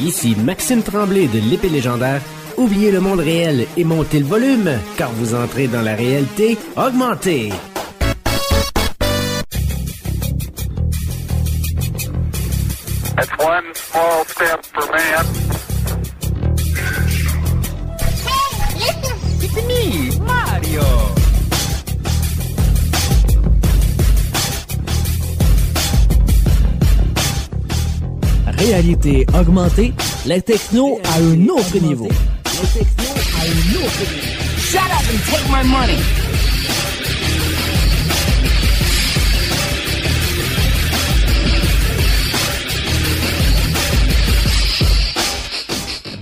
Ici Maxime Tremblay de l'épée légendaire. Oubliez le monde réel et montez le volume, car vous entrez dans la réalité augmentée. That's one small step for man. It's me, Mario. Réalité augmentée, la techno à un autre niveau. La techno à un autre niveau. Shut up and take my money.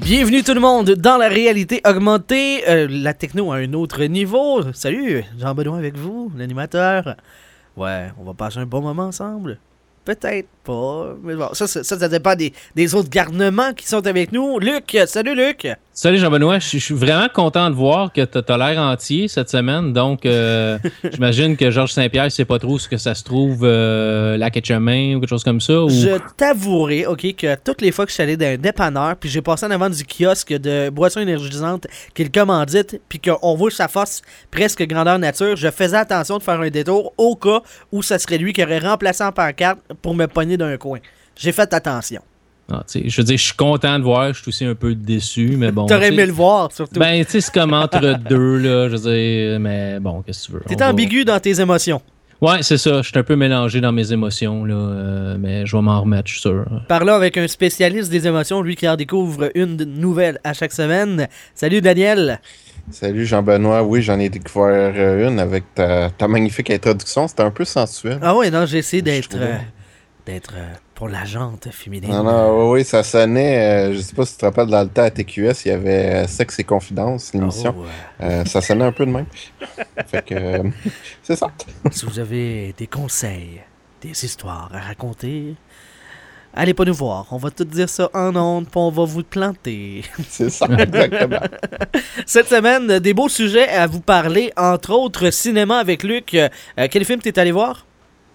Bienvenue tout le monde dans la réalité augmentée, euh, la techno à un autre niveau. Salut, Jean-Benoît avec vous, l'animateur. Ouais, on va passer un bon moment ensemble. Peut-être pas, mais bon, ça, ça, ça, ça dépend des, des autres garnements qui sont avec nous. Luc, salut Luc. Salut Jean-Benoît, je suis vraiment content de voir que tu as l'air entier cette semaine. Donc, euh, j'imagine que Georges Saint-Pierre ne sait pas trop ce que ça se trouve, euh, la chemin ou quelque chose comme ça. Ou... Je t'avouerai, ok, que toutes les fois que je suis allé dans un dépanneur, puis j'ai passé en avant du kiosque de boissons énergisantes qu'il commandite, puis qu'on voit sa force presque grandeur nature, je faisais attention de faire un détour au cas où ça serait lui qui aurait remplacé en pancarte pour me pogner d'un coin. J'ai fait attention. Ah, tu sais, je veux dire, je suis content de voir, je suis aussi un peu déçu, mais bon. T'aurais aimé le voir, surtout. Ben, tu sais, c'est comme entre deux, là, je veux dire, mais bon, qu'est-ce que tu veux? T'es va- ambigu dans tes émotions. Ouais, c'est ça, je suis un peu mélangé dans mes émotions, là, euh, mais je vais m'en remettre, je suis sûr. Parlons avec un spécialiste des émotions, lui qui en découvre une nouvelle à chaque semaine. Salut Daniel. Salut Jean-Benoît, oui j'en ai découvert euh, une avec ta, ta magnifique introduction, c'était un peu sensuel. Ah ouais, non, j'ai essayé d'être euh, d'être euh, pour la jante féminine. Non, non, oui, ça sonnait, euh, je sais pas si tu te rappelles, dans le temps à TQS, il y avait euh, Sexe et Confidence, l'émission. Oh. Euh, ça sonnait un peu de même. fait que, c'est ça. Si vous avez des conseils, des histoires à raconter, allez pas nous voir. On va tout dire ça en ondes, puis on va vous planter. C'est ça, exactement. Cette semaine, des beaux sujets à vous parler, entre autres cinéma avec Luc. Quel film t'es allé voir?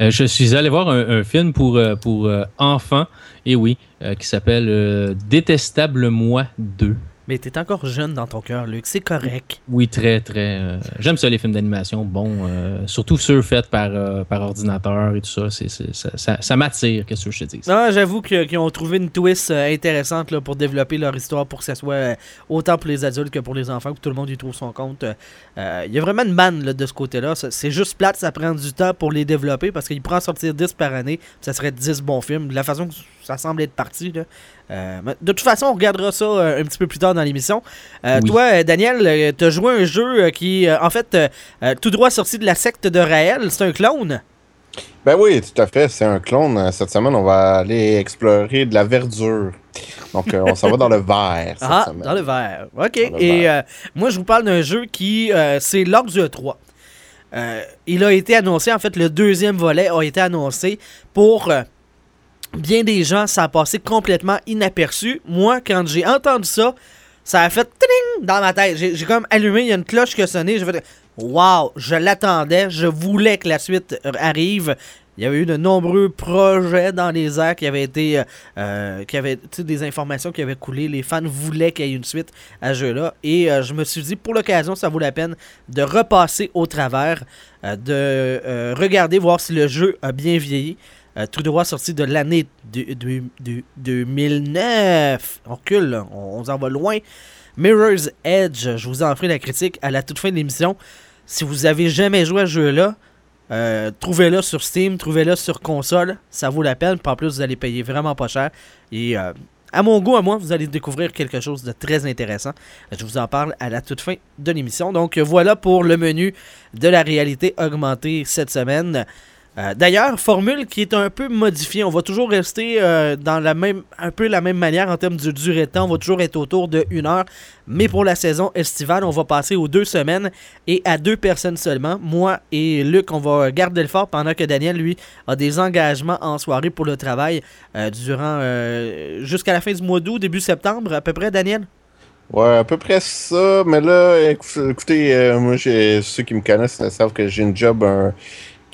Euh, je suis allé voir un, film pour, euh, pour euh, enfants, et oui, qui s'appelle Détestable Moi 2. Mais t'es encore jeune dans ton cœur, Luc. C'est correct. Oui, très, très. euh, J'aime ça, les films d'animation. Bon, euh, surtout ceux faits par, euh, par ordinateur et tout ça. ça ça, ça m'attire, qu'est-ce que je te dis? Non, j'avoue qu'ils ont trouvé une twist intéressante là, pour développer leur histoire pour que ça soit autant pour les adultes que pour les enfants, que tout le monde y trouve son compte. Il y a vraiment une manne là, de ce côté-là. C'est juste plate, ça prend du temps pour les développer parce qu'il prend en sortir 10 par année. Ça serait 10 bons films. De la façon que ça semble être parti. Là. Euh, de toute façon, on regardera ça euh, un petit peu plus tard dans l'émission. Euh, Oui. Toi, Daniel, tu as joué un jeu qui, en fait, tout droit sorti de la secte de Raël. C'est un clone. Ben oui, tout à fait, c'est un clone. Cette semaine, on va aller explorer de la verdure. Donc, euh, on s'en va dans le vert cette Ah, semaine. dans le vert. OK. Le Et vert. euh, moi, je vous parle d'un jeu qui, euh, c'est lors du E3. Euh, il a été annoncé, en fait, le deuxième volet a été annoncé pour bien des gens, ça a passé complètement inaperçu. Moi, quand j'ai entendu ça, ça a fait tring dans ma tête. J'ai comme allumé, il y a une cloche qui a sonné. J'ai fait Wow, je l'attendais, je voulais que la suite arrive. Il y avait eu de nombreux projets dans les airs qui avaient été. euh, euh, qui avaient des informations qui avaient coulé. Les fans voulaient qu'il y ait une suite à ce jeu-là. Et euh, je me suis dit, pour l'occasion, ça vaut la peine de repasser au travers, euh, de regarder, voir si le jeu a bien vieilli. Euh, tout droit sorti de l'année de, de- de- 2009. On recule, on, on s'en va loin. Mirror's Edge, je vous en ferai la critique à la toute fin de l'émission. Si vous avez jamais joué à ce jeu-là, euh, trouvez-le sur Steam, trouvez-le sur console, ça vaut la peine. Puis en plus, vous allez payer vraiment pas cher. Et euh, à mon goût, à moi, vous allez découvrir quelque chose de très intéressant. Je vous en parle à la toute fin de l'émission. Donc voilà pour le menu de la réalité augmentée cette semaine. Euh, D'ailleurs, formule qui est un peu modifiée. On va toujours rester euh, dans la même, un peu la même manière en termes de durée de temps. On va toujours être autour de une heure. Mais pour la saison estivale, on va passer aux deux semaines et à deux personnes seulement. Moi et Luc, on va garder le fort pendant que Daniel, lui, a des engagements en soirée pour le travail euh, durant jusqu'à la fin du mois d'août, début septembre, à peu près, Daniel? Ouais, à peu près ça. Mais là, écou- écoutez, moi, ceux qui me connaissent savent que j'ai une job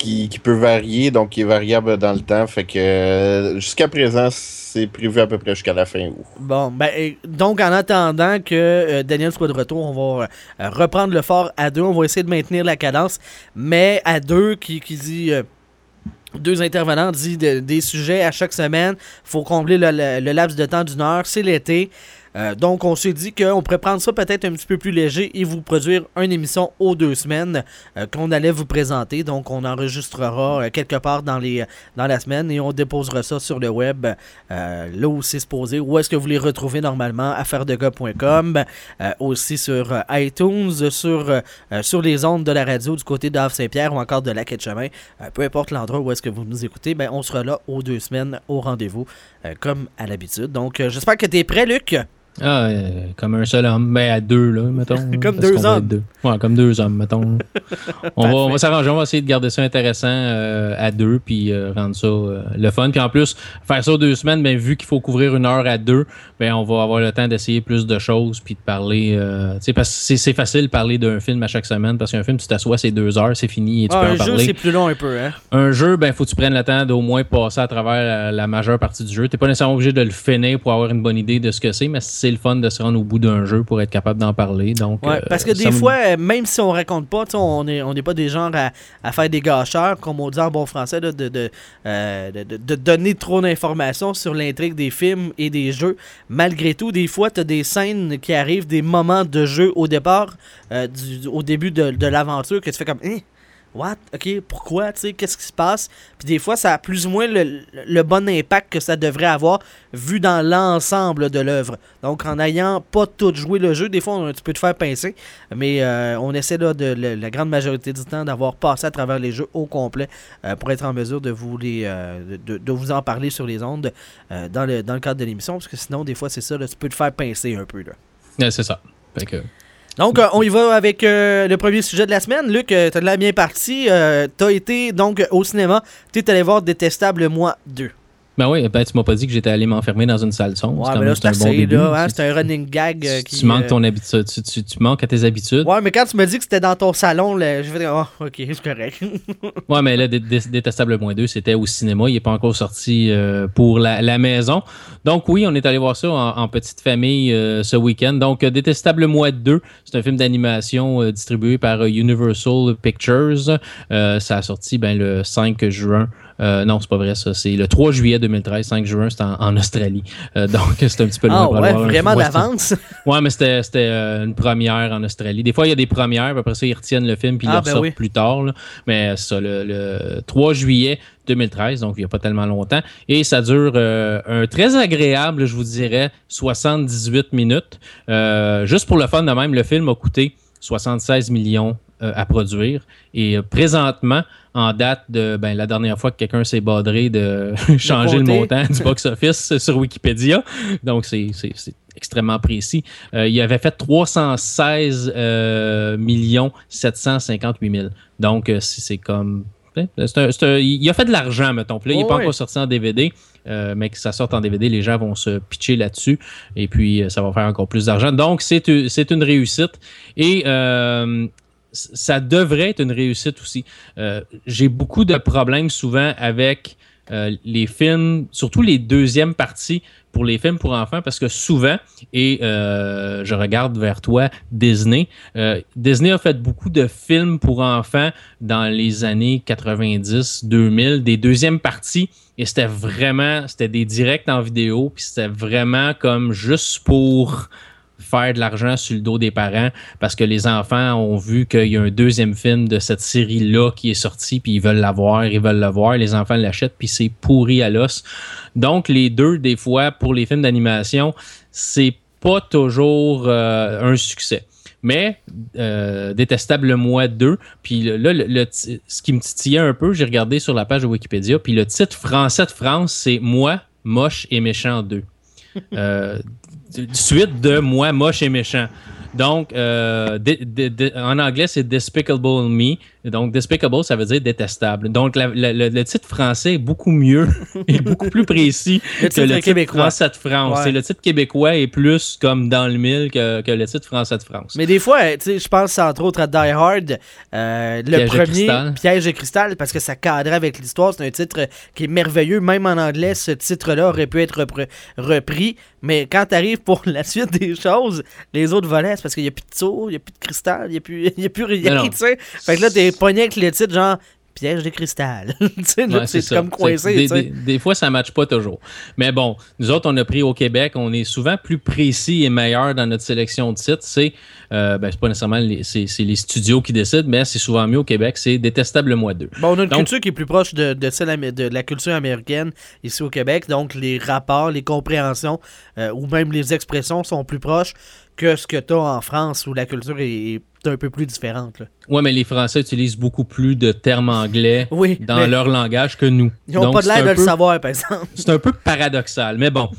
qui, peut varier, donc qui est variable dans le temps. Fait que euh, jusqu'à présent, c'est prévu à peu près jusqu'à la fin août. Bon, ben, donc en attendant que euh, Daniel soit de retour, on va euh, reprendre le fort à deux. On va essayer de maintenir la cadence, mais à deux, qui, qui dit. deux intervenants dit de- des sujets à chaque semaine. faut combler le, le- le laps de temps d'une heure. C'est l'été. Euh, donc, on s'est dit qu'on pourrait prendre ça peut-être un petit peu plus léger et vous produire une émission aux deux semaines euh, qu'on allait vous présenter. Donc, on enregistrera euh, quelque part dans, les, dans la semaine et on déposera ça sur le web, là où c'est supposé. Où est-ce que vous les retrouvez normalement? Affairedegars.com, aussi sur iTunes, sur, sur les ondes de la radio du côté d'Ave Saint-Pierre ou encore de Lac Chemin. Euh, peu importe l'endroit où est-ce que vous nous écoutez, ben, on sera là aux deux semaines au rendez-vous, comme à l'habitude. Donc, j'espère que tu es prêt, Luc. Ah, euh, comme un seul homme. Ben, à deux, là, mettons. Comme deux hommes. deux. Ouais, comme deux hommes, mettons. on va, on va s'arranger, on va essayer de garder ça intéressant euh, à deux, puis euh, rendre ça le fun. Puis en plus, faire ça deux semaines, ben, vu qu'il faut couvrir une heure à deux, ben, on va avoir le temps d'essayer plus de choses, puis de parler. tu sais, parce que c'est- facile de parler d'un film à chaque semaine, parce qu'un film, tu t'assois, c'est deux heures, c'est fini, et tu Ah, peux en un jeu, parler. c'est plus long un peu. Hein? Un jeu, ben, faut que tu prennes le temps d'au moins passer à travers la, la majeure partie du jeu. T'es pas nécessairement obligé de le finir pour avoir une bonne idée de ce que c'est, mais c'est le fun de se rendre au bout d'un jeu pour être capable d'en parler. Donc, Ouais, euh, parce que des fois, même si on raconte pas, on n'est on pas des genres à, à faire des gâcheurs, comme on dit en bon français, là, de, de, euh, de- donner trop d'informations sur l'intrigue des films et des jeux. Malgré tout, des fois, tu as des scènes qui arrivent, des moments de jeu au départ, euh, du- au début de, de l'aventure, que tu fais comme Hein? What? Ok, pourquoi? Tu sais, qu'est-ce qui se passe? Puis des fois, ça a plus ou moins le, le bon impact que ça devrait avoir vu dans l'ensemble de l'œuvre. Donc, en n'ayant pas tout joué le jeu, des fois, on- tu peux te faire pincer. Mais euh, on essaie là, de, la grande majorité du temps d'avoir passé à travers les jeux au complet euh, pour être en mesure de vous, les, euh, de, de vous en parler sur les ondes dans, le, dans le cadre de l'émission. Parce que sinon, des fois, c'est ça, tu peux te faire pincer un peu. Là. C'est ça. Fait que, Donc, euh, on y va avec euh, le premier sujet de la semaine. Luc, tu t'as de la bien partie. Euh, t'as été donc au cinéma. T'es allé voir Détestable Moi 2. Ben oui, ben, tu m'as pas dit que j'étais allé m'enfermer dans une salle sombre. Ouais, C'est mais quand là, même- c'est un bon assez, début. là. hein, c'est un running gag. euh, tu, qui, tu manques euh, ton habitude. Tu, tu- tu manques à tes habitudes. Ouais, mais quand tu me dis que c'était dans ton salon, là, je vais dire, oh, ok, c'est correct. Ouais, mais là, Dé- Dé- Détestable moins 2, c'était au cinéma. Il n'est pas encore sorti euh, pour la, la maison. Donc, oui, on est allé voir ça en, en petite famille euh, ce week-end. Donc, Détestable moins 2, c'est un film d'animation distribué par Universal Pictures. Ça a sorti ben, le 5 juin. Euh, non, c'est pas vrai, ça. C'est le 3 juillet 2013. 5 juin, c'était en, en Australie. Euh, donc, c'est un petit peu loin pour ouais, vraiment d'avance? Ouais, mais c'était euh, une première en Australie. Des fois, il y a des premières, puis après ça, ils retiennent le film, puis ils Ah, le ben ressortent oui. plus tard. là. Mais ça, le, le 3 juillet 2013, donc il n'y a pas tellement longtemps. Et ça dure euh, un très agréable, je vous dirais, 78 minutes. Euh, juste pour le fun de même, le film a coûté 76 millions à produire. Et euh, présentement, en date de ben, la dernière fois que quelqu'un s'est badré de changer le montant du box-office sur Wikipédia. Donc, c'est extrêmement précis. Euh, il avait fait 316 euh, millions 758 000. Donc, euh, c'est c'est comme... hein, un- il a fait de l'argent, mettons. Puis là, il n'est Oh, pas encore sorti en DVD, euh, mais que ça sorte en DVD, les gens vont se pitcher là-dessus. Et puis, euh, ça va faire encore plus d'argent. Donc, c'est une réussite. Et euh, ça devrait être une réussite aussi. Euh, J'ai beaucoup de problèmes souvent avec euh, les films, surtout les deuxièmes parties pour les films pour enfants, parce que souvent, et euh, je regarde vers toi, Disney, Disney a fait beaucoup de films pour enfants dans les années 90, 2000, des deuxièmes parties, et c'était vraiment, c'était des directs en vidéo, puis c'était vraiment comme juste pour faire de l'argent sur le dos des parents parce que les enfants ont vu qu'il y a un deuxième film de cette série-là qui est sorti, puis ils veulent l'avoir, ils veulent le voir, les enfants l'achètent, puis c'est pourri à l'os. Donc, les deux, des fois, pour les films d'animation, c'est pas toujours euh, un succès. Mais euh, Détestable Moi 2, puis là, le, ce qui me titillait un peu, j'ai regardé sur la page de Wikipédia, puis le titre français de France, c'est Moi, moche et méchant 2. Euh, d- suite de Moi, moche et méchant. Donc, euh, en anglais, c'est Despicable Me. Donc, Despicable, ça veut dire détestable. Donc, la- la- le, le titre français est beaucoup mieux et beaucoup plus précis Le que le titre québécois. français de France. Ouais. C'est le titre québécois est plus comme dans le mille que, que le titre français de France. Mais des fois, tu sais, je pense entre autres à Die Hard, euh, le Piège premier. Piège de cristal, parce que ça cadrait avec l'histoire. C'est un titre qui est merveilleux. Même en anglais, ce titre-là aurait pu être repris. Mais quand tu arrives pour la suite des choses, les autres volets, c'est parce qu'il n'y a plus de tour, il n'y a plus de cristal, il n'y a, plus- il y a plus rien, tu sais. Fait que là, t'es pogné avec le titre genre Piège de cristal. tu sais, là, Ouais, c'est comme coincé, Des, des- des fois, ça ne matche pas toujours. Mais bon, nous autres, on a pris au Québec, on est souvent plus précis et meilleur dans notre sélection de titres. C'est euh, ben, c'est pas nécessairement les, les studios qui décident, mais c'est souvent mieux au Québec. C'est Détestable Moi 2. Bon, on a une Donc- culture qui est plus proche de, de celle de la culture américaine ici au Québec. Donc, les rapports, les compréhensions euh, ou même les expressions sont plus proches que ce que tu as en France où la culture est, un peu plus différente. là. Ouais, mais les Français utilisent beaucoup plus de termes anglais Oui, dans leur langage que nous. ils n'ont pas l'air de le savoir, par exemple. C'est un peu paradoxal, mais bon.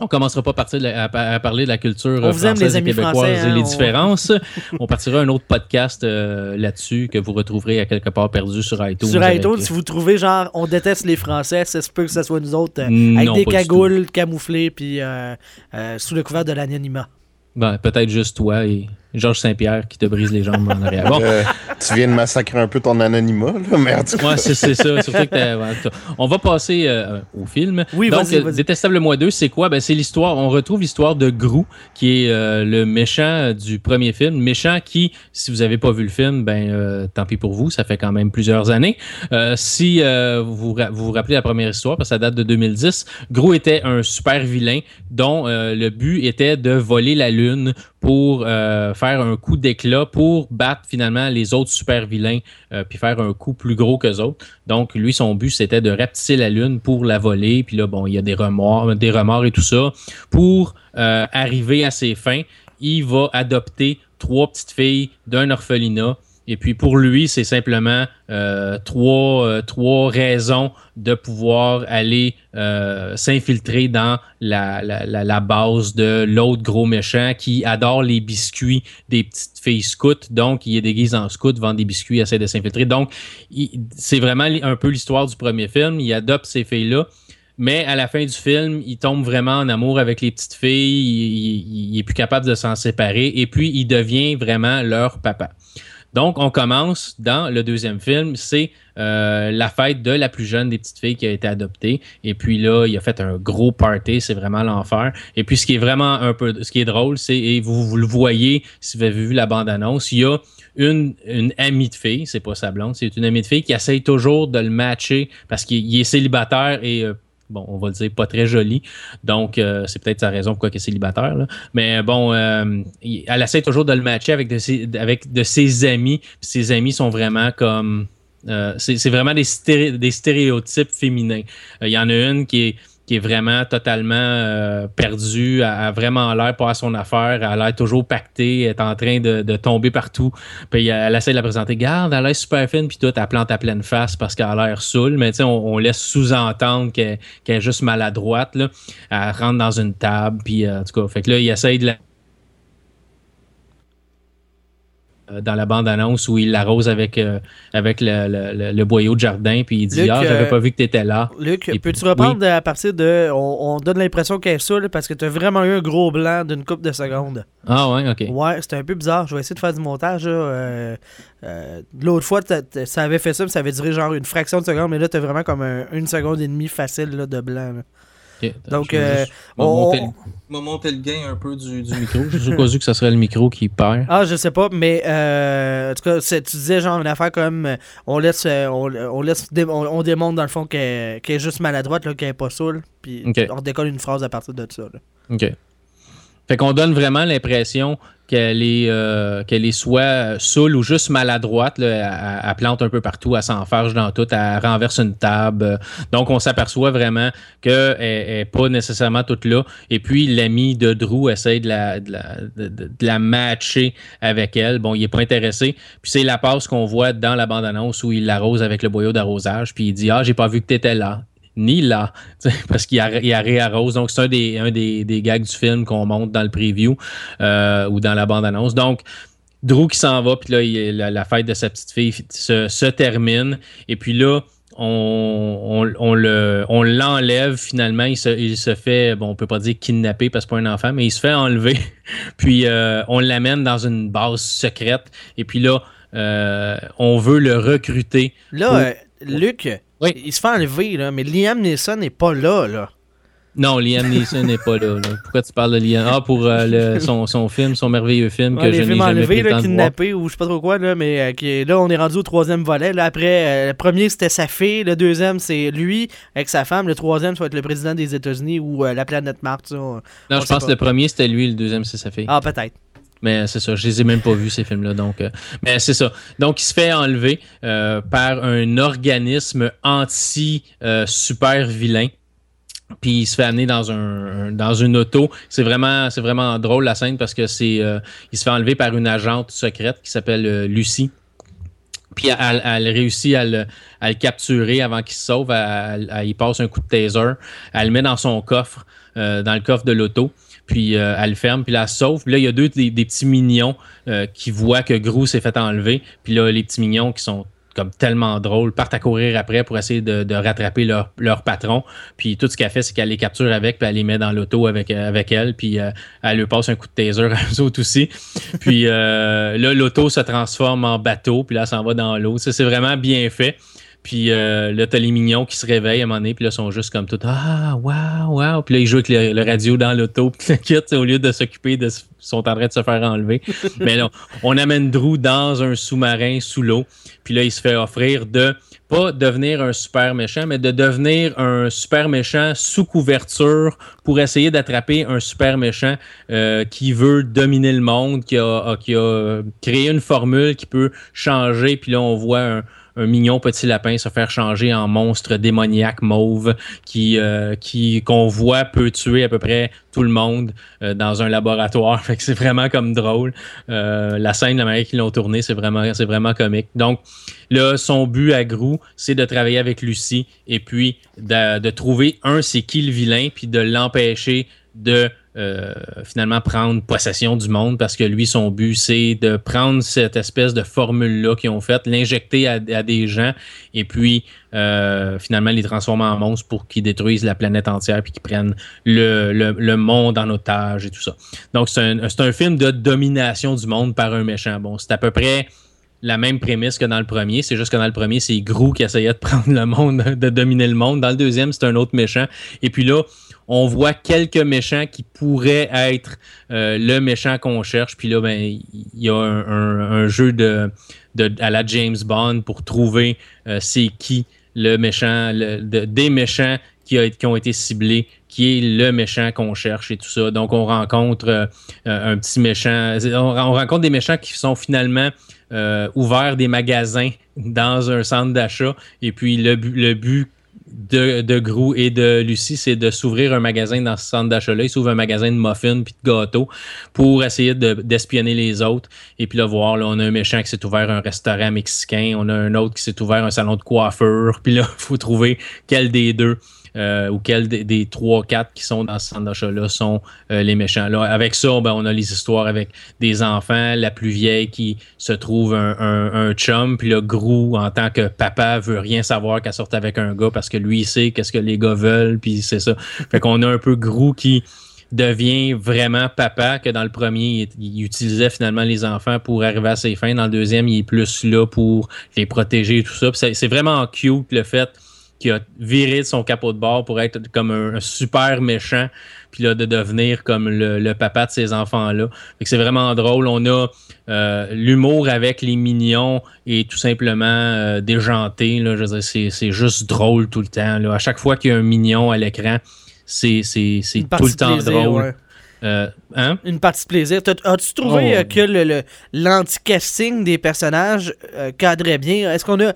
On commencera pas à, partir de la- à, à parler de la culture On aime, française et amis québécoise français, hein, et les on- différences. on partira un autre podcast euh, là-dessus que vous retrouverez à quelque part perdu sur iTunes. Sur avec- iTunes, si vous trouvez genre on déteste les Français, ça se peut que ce soit nous autres euh, Non, avec des cagoules camouflées puis euh, euh, sous le couvert de l'anonymat. Ben, peut-être juste toi et Georges Saint-Pierre qui te brise les jambes en arrière. Bon, Euh, tu viens de massacrer un peu ton anonymat, là, mais Ouais, c'est c'est ça. Surtout que on va passer euh, au film. Oui, Donc, vas-y, euh, vas-y. Détestable Moi 2, c'est quoi? Ben, c'est l'histoire. On retrouve l'histoire de Grou, qui est euh, le méchant du premier film. Méchant qui, si vous avez pas vu le film, ben, euh, tant pis pour vous. Ça fait quand même plusieurs années. Euh, si euh, vous, vous vous rappelez la première histoire, parce que ça date de 2010, Grou était un super vilain dont euh, le but était de voler la Lune pour euh, un coup d'éclat pour battre finalement les autres super vilains euh, puis faire un coup plus gros qu'eux autres. Donc, lui, son but, c'était de rapetisser la Lune pour la voler. Puis là, bon, il y a des remords, des remords et tout ça. Pour euh, arriver à ses fins, il va adopter trois petites filles d'un orphelinat. Et puis pour lui, c'est simplement euh, trois, euh, trois raisons de pouvoir aller euh, s'infiltrer dans la, base de l'autre gros méchant qui adore les biscuits des petites filles scouts. Donc, il est déguisé en scout, vend des biscuits, essaie de s'infiltrer. Donc, c'est vraiment un peu l'histoire du premier film. Il adopte ces filles-là. Mais à la fin du film, il tombe vraiment en amour avec les petites filles. Il, il- il est plus capable de s'en séparer. Et puis, il devient vraiment leur papa. Donc, on commence dans le deuxième film. C'est euh, la fête de la plus jeune des petites filles qui a été adoptée. Et puis là, il a fait un gros party. C'est vraiment l'enfer. Et puis, ce qui est vraiment un peu, qui est drôle, c'est, et vous, le voyez si vous avez vu la bande-annonce, il y a une, amie de fille, c'est pas sa blonde, c'est une amie de fille qui essaye toujours de le matcher parce qu'il il est célibataire et euh, bon, on va le dire pas très joli. Donc, euh, c'est peut-être sa raison pourquoi il est célibataire. Mais bon, euh, elle essaie toujours de le matcher avec de ses, amis. Ses amis sont vraiment comme. euh, c'est vraiment des, des stéréotypes féminins. Euh, Il y en a une qui est, qui est vraiment totalement euh, perdue, a, vraiment l'air pas à son affaire, a l'air toujours pactée, elle est en train de, de tomber partout. Puis elle, elle essaie de la présenter, garde, elle a l'air super fine, puis tout, elle plante à pleine face parce qu'elle a l'air saoule, mais tu sais, on, on laisse sous-entendre qu'elle est juste maladroite, là. Elle rentre dans une table, puis euh, en tout cas, fait que là, il essaye de la euh, dans la bande-annonce où il l'arrose avec, euh, avec le, le- le- boyau de jardin, puis il dit Luc, Ah, j'avais euh, pas vu que tu étais là. Luc, peux-tu reprendre à partir de. On, on donne l'impression qu'elle est saoule parce que tu as vraiment eu un gros blanc d'une coupe de secondes. Ah, ouais, ok. Ouais, c'était un peu bizarre. Je vais essayer de faire du montage. Euh, euh, L'autre fois, t'as- t'as- ça avait fait ça, mais ça avait duré genre une fraction de seconde, mais là, t'as vraiment comme un- une seconde et demie facile là, de blanc. là. Ok, Donc, euh, on- monter, le- gain un peu du, du micro. Je suis pas que ce serait le micro qui perd. Ah, je sais pas, mais euh, en tout cas, tu disais genre une affaire comme euh, on laisse, euh, on, on laisse, on, on démontre dans le fond qu'elle qu'elle est juste maladroite, là, qu'elle est pas saoule, puis Ok. on décolle une phrase à partir de ça. là. OK. Fait qu'on donne vraiment l'impression qu'elle est, euh, qu'elle est soit saoule ou juste maladroite. là. Elle, plante un peu partout, elle s'enfarge dans tout, elle renverse une table. Euh, Donc, on s'aperçoit vraiment qu'elle n'est pas nécessairement toute là. Et puis, l'ami de Drew essaie de la, de, la, matcher avec elle. Bon, il n'est pas intéressé. Puis, c'est la passe qu'on voit dans la bande-annonce où il l'arrose avec le boyau d'arrosage. Puis, il dit Ah, j'ai pas vu que tu là. Tu sais, parce qu'il a, il a réarrose. Donc, c'est un, des, un des, des gags du film qu'on montre dans le preview euh, ou dans la bande-annonce. Donc, Drew qui s'en va, puis là, il- la, la fête de sa petite fille se, se termine. Et puis là, on, on, on le, on l'enlève finalement. Il se, il se fait, bon, on peut pas dire kidnapper parce que c'est pas un enfant, mais il se fait enlever. puis euh, on l'amène dans une base secrète. Et puis là, euh, on veut le recruter. Là, Luc, Oui. il se fait enlever, là, mais Liam Neeson n'est pas là. là. Non, Liam Neeson n'est pas là, là. Pourquoi tu parles de Liam? Ah, pour euh, le- son, son film, son merveilleux film Ouais, que je n'ai jamais enlevés, pris le là, temps voir. ou je sais pas trop quoi, là, mais euh, qui- là, on est rendu au troisième volet. Là, après, euh, le premier, c'était sa fille. Le deuxième, c'est lui avec sa femme. Le troisième, ça va être le président des États-Unis ou la planète Mars. Non, on je pense pas. que le premier, c'était lui, le deuxième, c'est sa fille. Ah, peut-être. Mais c'est ça, je les ai même pas vus, ces films-là. Donc, euh, mais c'est ça. Donc, il se fait enlever euh, par un organisme anti-super vilain. Puis il se fait amener dans un dans une auto. C'est vraiment c'est vraiment drôle la scène parce que c'est euh, il se fait enlever par une agente secrète qui s'appelle euh, Lucie. Puis elle, réussit à le, à le capturer avant qu'il se sauve. Elle, elle- il passe un coup de taser. Elle le met dans son coffre, euh, dans le coffre de l'auto. Puis euh, elle le ferme, puis se sauve. Puis là, il y a deux des, petits mignons euh, qui voient que Gru s'est fait enlever. Puis là, les petits mignons qui sont comme tellement drôles, partent à courir après pour essayer de, rattraper leur, patron. Puis tout ce qu'elle fait, c'est qu'elle les capture avec, puis elle les met dans l'auto avec, euh, elle, puis elle lui passe un coup de taser à eux autres aussi. Puis là, l'auto se transforme en bateau, puis là, elle s'en va dans l'eau. Ça, c'est vraiment bien fait. Puis euh, là, t'as les mignons qui se réveillent à un moment donné, puis là, ils sont juste comme tout Ah, waouh, waouh. Puis là, ils jouent avec le, le radio dans l'auto, puis t'inquiète, au lieu de s'occuper de. sont en train de se faire enlever. Mais là, on amène Drew dans un sous-marin sous l'eau, puis là, il se fait offrir de pas devenir un super méchant, mais de devenir un super méchant sous couverture pour essayer d'attraper un super méchant euh, qui veut dominer le monde, qui a, a- qui a euh, créé une formule qui peut changer, puis là, on voit un un mignon petit lapin se faire changer en monstre démoniaque mauve qui euh, qu'on voit peut tuer à peu près tout le monde euh, dans un laboratoire. Fait c'est vraiment comme drôle. Euh, la scène, la manière qu'ils l'ont tournée, c'est vraiment c'est vraiment comique. Donc là, son but à Grou, c'est de travailler avec Lucie et puis de, de trouver un c'est qui le vilain puis de l'empêcher de euh, finalement prendre possession du monde parce que lui, son but, c'est de prendre cette espèce de formule-là qu'ils ont faite, l'injecter à, des gens et puis euh, finalement les transformer en monstres pour qu'ils détruisent la planète entière puis qu'ils prennent le, monde en otage et tout ça. Donc, c'est un, un film de domination du monde par un méchant. Bon, c'est à peu près la même prémisse que dans le premier. C'est juste que dans le premier, c'est Gru qui essayait de prendre le monde, de dominer le monde. Dans le deuxième, c'est un autre méchant. Et puis là, on voit quelques méchants qui pourraient être euh, le méchant qu'on cherche. Puis là, ben, il y a un, jeu à la James Bond pour trouver euh, c'est qui le méchant, des méchants qui, ont été ciblés, qui est le méchant qu'on cherche et tout ça. Donc, on rencontre euh, un petit méchant. On, on rencontre des méchants qui sont finalement ouverts des magasins dans un centre d'achat. Et puis, le but de, de Grou et de Lucie, c'est de s'ouvrir un magasin dans ce centre d'achat-là. Ils s'ouvrent un magasin de muffins puis de gâteaux pour essayer de- d'espionner les autres. Et puis là, voir, là, on a un méchant qui s'est ouvert un restaurant mexicain. On a un autre qui s'est ouvert un salon de coiffure. Puis là, il faut trouver quel des deux euh, ou quel des, des trois, quatre qui sont dans ce centre d'achat-là sont euh, les méchants. Là, avec ça, ben, on a les histoires avec des enfants, la plus vieille qui se trouve un, un, chum, puis le Grou, en tant que papa, veut rien savoir qu'elle sorte avec un gars parce que lui, il sait qu'est-ce que les gars veulent, puis c'est ça. Fait qu'on a un peu Grou qui devient vraiment papa, que dans le premier, il, il utilisait finalement les enfants pour arriver à ses fins. Dans le deuxième, il est plus là pour les protéger et tout ça. C'est vraiment cute le fait qu'il a viré de son capot de bord pour être comme un, un super méchant, puis là, de devenir comme le, le papa de ces enfants-là. C'est vraiment drôle. On a euh, l'humour avec les mignons et tout simplement euh, déjanté. Là, je veux dire, c'est, juste drôle tout le temps. Là. À chaque fois qu'il y a un mignon à l'écran, c'est, tout le temps plaisir, drôle. ouais. Euh, hein? Une partie de plaisir. As-tu trouvé Oh. euh, que l'anti-casting des personnages euh, cadrait bien? Est-ce qu'on a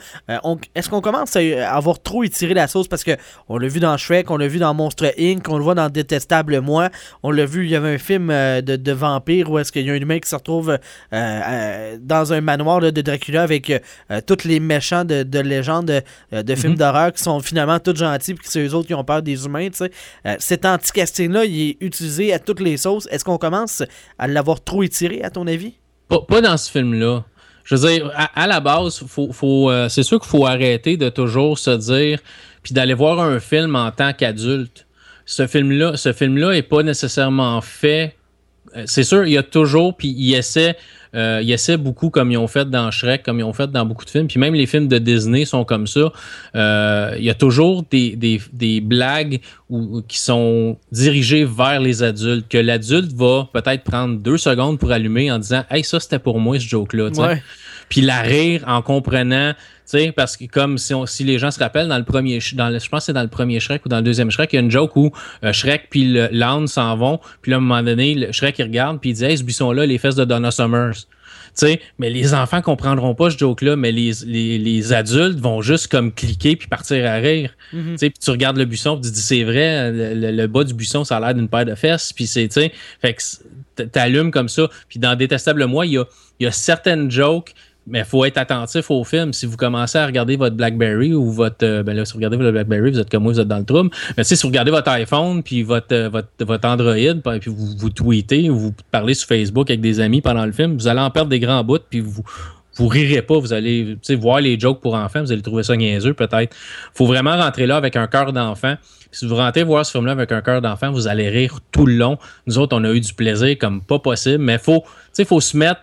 est-ce qu'on commence à avoir trop étiré la sauce parce que on l'a vu dans Shrek, on l'a vu dans Monstre Inc, on le voit dans Détestable Moi, on l'a vu, il y avait un film de, de vampire où est-ce qu'il y a un humain qui se retrouve dans un manoir là, de Dracula avec tous les méchants de, de légende de, de films Mhm. d'horreur qui sont finalement tous gentils puis que c'est eux autres qui ont peur des humains, sais. Cet anti-casting-là, il est utilisé à toutes les Est-ce qu'on commence à l'avoir trop étiré, à ton avis? Pas, dans ce film-là. Je veux dire, à, la base, euh, c'est sûr qu'il faut arrêter de toujours se dire, puis d'aller voir un film en tant qu'adulte. Ce film-là, ce film-là est pas nécessairement fait. Euh, C'est sûr, il y a toujours, puis il essaie, euh, il essaie beaucoup comme ils ont fait dans Shrek, comme ils ont fait dans beaucoup de films. Puis même les films de Disney sont comme ça. Euh, il y a toujours des, blagues qui sont dirigées vers les adultes, que l'adulte va peut-être prendre deux secondes pour allumer en disant Hey, ça c'était pour moi ce joke-là. Puis la rire en comprenant, tu sais, parce que comme si, on- si les gens se rappellent, dans le premier, dans le- je pense que c'est dans le premier Shrek ou dans le deuxième Shrek, il y a une joke où euh, Shrek puis le- l'âne s'en vont, puis là, à un moment donné, le Shrek il regarde, puis il dit Hey, ce buisson-là, les fesses de Donna Summers. Tu sais, mais les enfants comprendront pas ce joke-là, mais les, les, les adultes vont juste comme cliquer puis partir à rire. Tu sais, puis tu regardes le buisson, puis tu dis c'est vrai, le, bas du buisson, ça a l'air d'une paire de fesses, puis c'est, tu sais, fait que t'allumes comme ça. Puis dans Détestable Moi, il y a, il y a certaines jokes, mais il faut être attentif au film. Si vous commencez à regarder votre BlackBerry ou votre, euh, ben là, si vous regardez votre BlackBerry, vous êtes comme moi, vous êtes dans le trouble. Mais si vous regardez votre iPhone, puis votre, euh, votre, votre Android, puis vous, vous tweetez ou vous parlez sur Facebook avec des amis pendant le film, vous allez en perdre des grands bouts, puis vous vous rirez pas, vous allez voir les jokes pour enfants, vous allez trouver ça niaiseux peut-être. faut vraiment rentrer là avec un cœur d'enfant. Si vous rentrez voir ce film-là avec un cœur d'enfant, vous allez rire tout le long. Nous autres, on a eu du plaisir comme pas possible, mais faut, faut se mettre,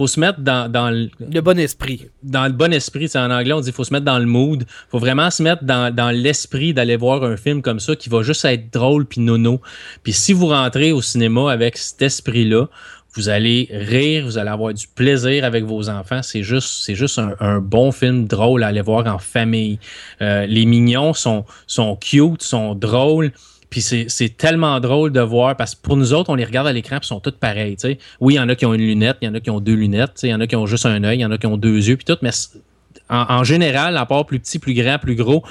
faut se mettre dans, dans le, Le bon esprit. dans le bon esprit. Sais, En anglais, on dit faut se mettre dans le mood. faut vraiment se mettre dans, dans l'esprit d'aller voir un film comme ça qui va juste être drôle puis nono. Puis si vous rentrez au cinéma avec cet esprit-là, vous allez rire, vous allez avoir du plaisir avec vos enfants. C'est juste, c'est juste un, un bon film drôle à aller voir en famille. Euh, les mignons sont, sont cute, sont drôles. Puis c'est tellement drôle de voir parce que pour nous autres, on les regarde à l'écran et sont toutes pareilles. tu sais. Oui, il y en a qui ont une lunette, il y en a qui ont deux lunettes, il y en a qui ont juste un œil, il y en a qui ont deux yeux, puis tout, mais en, en général, à part plus petit, plus grand, plus gros,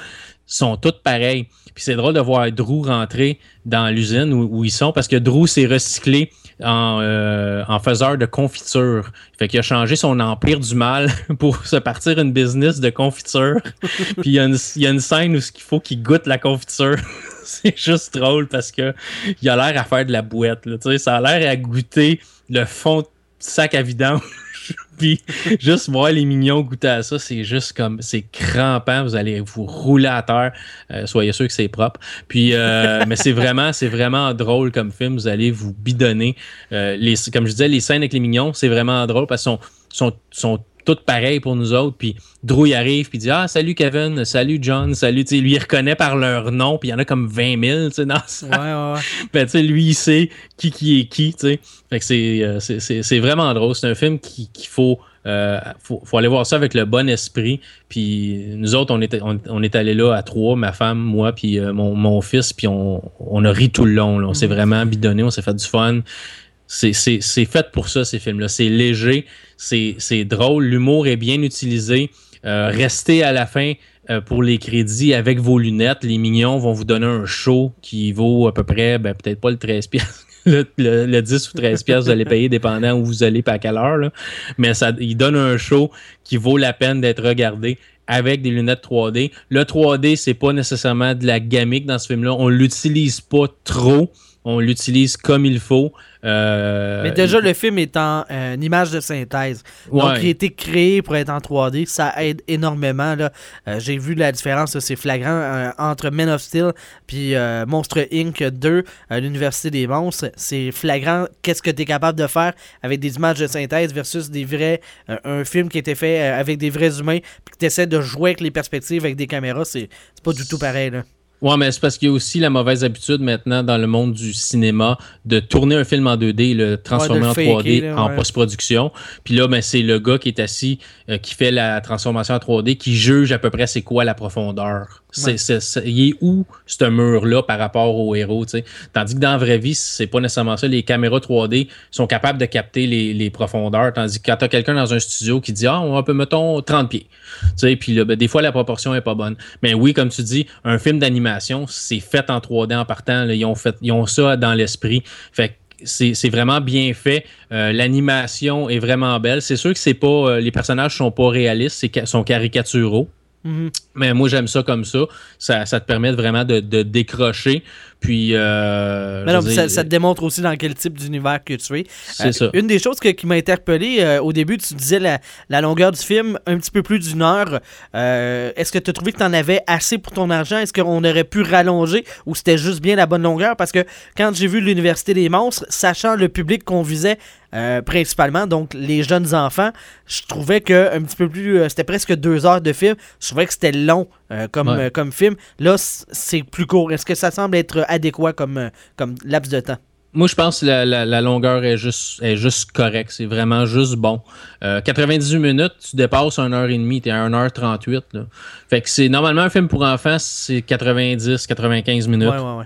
sont toutes pareilles. Puis c'est drôle de voir Drew rentrer dans l'usine où, où ils sont parce que Drew s'est recyclé en, euh, en faiseur de confiture. Fait qu'il a changé son empire du mal pour se partir une business de confiture. Puis il y, a une- il y a une scène où il faut qu'il goûte la confiture. c'est juste drôle parce que il a l'air à faire de la. Là, sais, ça a l'air à goûter le fond de sac à vidange. Puis juste voir les mignons goûter à ça, c'est juste comme c'est crampant. Vous allez vous rouler à terre. Euh, soyez sûr que c'est propre. Puis, euh, mais c'est vraiment, c'est vraiment drôle comme film. Vous allez vous bidonner. Euh, les, comme je disais, les scènes avec les mignons, c'est vraiment drôle parce qu'ils sont, sont, sont toutes pareilles pour nous autres. Puis Drew il arrive puis il dit ah salut Kevin, salut John, salut. Tu sais, lui il reconnaît par leur nom. Puis il y en a comme 20 000 tu sais, dans ça. Ouais, ouais. Ben, tu sais, lui, il sait qui qui est qui, tu sais. Fait que c'est, euh, c'est, vraiment drôle. C'est un film qui- qu'il faut, euh, faut, faut aller voir ça avec le bon esprit. Puis nous autres, on est, on, on est allés là à trois, ma femme, moi, puis euh, mon, mon fils, puis on, on a ri tout le long. là. On s'est vraiment bidonné, on s'est fait du fun. C'est, fait pour ça, ces films-là. C'est léger, c'est, drôle, l'humour est bien utilisé. Euh, restez à la fin euh, pour les crédits avec vos lunettes. Les mignons vont vous donner un show qui vaut à peu près, ben, peut-être pas le 13 pièces. Le, le- le 10 ou 13 pièces, vous allez payer dépendant où vous allez pas à quelle heure. là. Mais ça, il donne un show qui vaut la peine d'être regardé avec des lunettes 3D. Le 3D, c'est pas nécessairement de la gamique dans ce film-là. On l'utilise pas trop. On l'utilise comme il faut. Euh, Mais déjà, le film est en euh, une image de synthèse. Donc, il a été créé pour être en 3D. Ça aide énormément. là. Euh, J'ai vu la différence, c'est flagrant, entre Men of Steel puis Monstre Inc. 2 à l'Université des monstres. C'est flagrant qu'est-ce que tu es capable de faire avec des images de synthèse versus des vrais. un film qui était fait euh, avec des vrais humains puis que tu essaies de jouer avec les perspectives avec des caméras. C'est c'est pas du tout pareil. Là. Ouais, mais c'est parce qu'il y a aussi la mauvaise habitude maintenant dans le monde du cinéma de tourner un film en 2D, le transformer Ouais, de le en 3D faker, là, en ouais. post-production. Puis là, ben, c'est le gars qui est assis, euh, qui fait la transformation en 3D, qui juge à peu près c'est quoi la profondeur. C'est, Ouais. c'est- c'est- il est où ce mur-là par rapport au héros, tu sais? Tandis que dans la vraie vie, c'est pas nécessairement ça. Les caméras 3D sont capables de capter les, les profondeurs. Tandis que quand t'as quelqu'un dans un studio qui dit, ah, on peut, mettons, 30 pieds. Tu sais, puis là, ben, des fois, la proportion est pas bonne. Mais oui, comme tu dis, un film d'animation, c'est fait en 3D en partant. là. ils, ont fait, ils ont ça dans l'esprit. Fait que c'est vraiment bien fait. Euh, L'animation est vraiment belle. C'est sûr que c'est pas euh, les personnages sont pas réalistes, sont caricaturaux. Mhm. Mais moi, j'aime ça comme ça. Ça, ça te permet vraiment de, de décrocher. Puis, euh, Mais non, ça, te démontre aussi dans quel type d'univers que tu es. c'est Euh, ça. Une des choses que- qui m'a interpellé euh, au début, tu disais la, la longueur du film, un petit peu plus d'une heure. Est-ce que tu as trouvé que tu en avais assez pour ton argent? Est-ce qu'on aurait pu rallonger ou c'était juste bien la bonne longueur? Parce que quand j'ai vu l'Université des monstres, sachant le public qu'on visait euh, principalement, donc les jeunes enfants, je trouvais que un petit peu plus. euh, c'était presque deux heures de film. Je trouvais que c'était long euh, comme, Ouais. euh, comme film. Là, c'est plus court. Est-ce que ça semble être adéquat comme, euh, comme laps de temps? Moi, je pense que la, la- la longueur est juste, est juste correcte. C'est vraiment juste bon. Euh, 98 minutes, tu dépasses 1h30, t'es à 1h38. Là. Fait que c'est normalement un film pour enfants, c'est 90, 95 minutes. Ouais, ouais, ouais.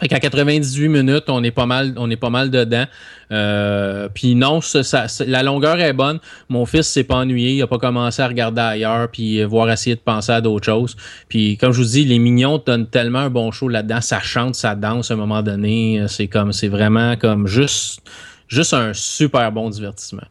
Fait qu'à 98 minutes, on est pas mal, on est pas mal dedans. Euh, puis non, ça, la longueur est bonne. Mon fils s'est pas ennuyé, il a pas commencé à regarder ailleurs, puis voir essayer de penser à d'autres choses. Puis comme je vous dis, les mignons donnent tellement un bon show là-dedans, ça chante, ça danse à un moment donné. C'est comme, c'est vraiment comme juste, juste un super bon divertissement.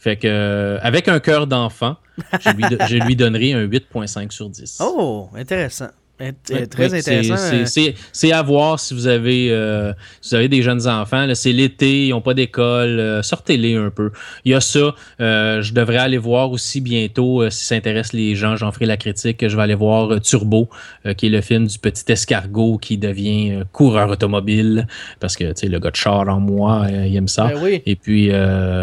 Fait que euh, avec un cœur d'enfant, je je lui donnerai un 8.5 sur 10. Oh, intéressant. Ouais, très intéressant. c'est- euh, C'est à voir si vous avez, euh, si vous avez des jeunes enfants. C'est l'été, ils n'ont pas d'école. euh, Sortez-les un peu. Il y a ça. euh, je devrais aller voir aussi bientôt, si ça intéresse les gens, j'en ferai la critique. Je vais aller voir Turbo, qui est le film du petit escargot qui devient coureur automobile. Parce que tu sais, le gars de char en moi, il aime ça. ben oui. Et puis,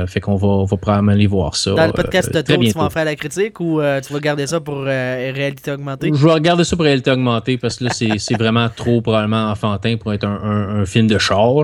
fait qu'on va, on va probablement aller voir ça. Dans le podcast de Toto, tu vas en faire la critique ou tu vas garder ça pour réalité augmentée? Je vais regarder ça pour réalité augmentée parce que là, c'est c'est vraiment trop probablement enfantin pour être un, un- un film de char.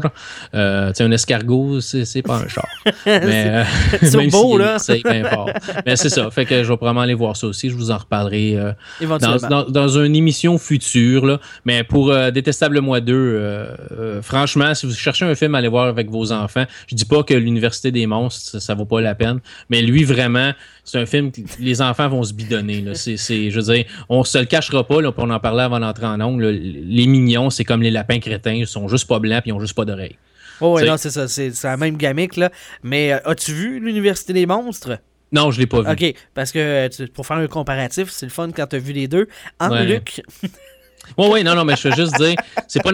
Euh, tu sais, un escargot, c'est c'est pas un char. Mais, euh, Turbo, même s'il là. essaye bien fort. Mais c'est ça. Fait que je vais probablement aller voir ça aussi. Je vous en reparlerai euh, dans, Éventuellement. dans- dans une émission future. Là. Mais pour euh, Détestable Moi 2, euh, euh, franchement, si vous cherchez un film à aller voir avec vos enfants, je dis pas que l'Université des monstres, ça, ça vaut pas la peine. Mais lui, vraiment, c'est un film que les enfants vont se bidonner. C'est, je veux dire, on se le cachera pas, là, on en parlait avant d'entrer en ongle. Les mignons, c'est comme les lapins crétins. Ils sont juste pas blancs puis ils ont juste pas d'oreilles. Oh, ouais, non, c'est ça. C'est la même gamique, là. Mais euh, as-tu vu l'Université des monstres? Non, je l'ai pas vu. Ok, parce que euh, pour faire un comparatif, c'est le fun quand tu as vu les deux. En Ouais. Luc, Oui, oui, non, non, mais je veux juste dire, c'est pas,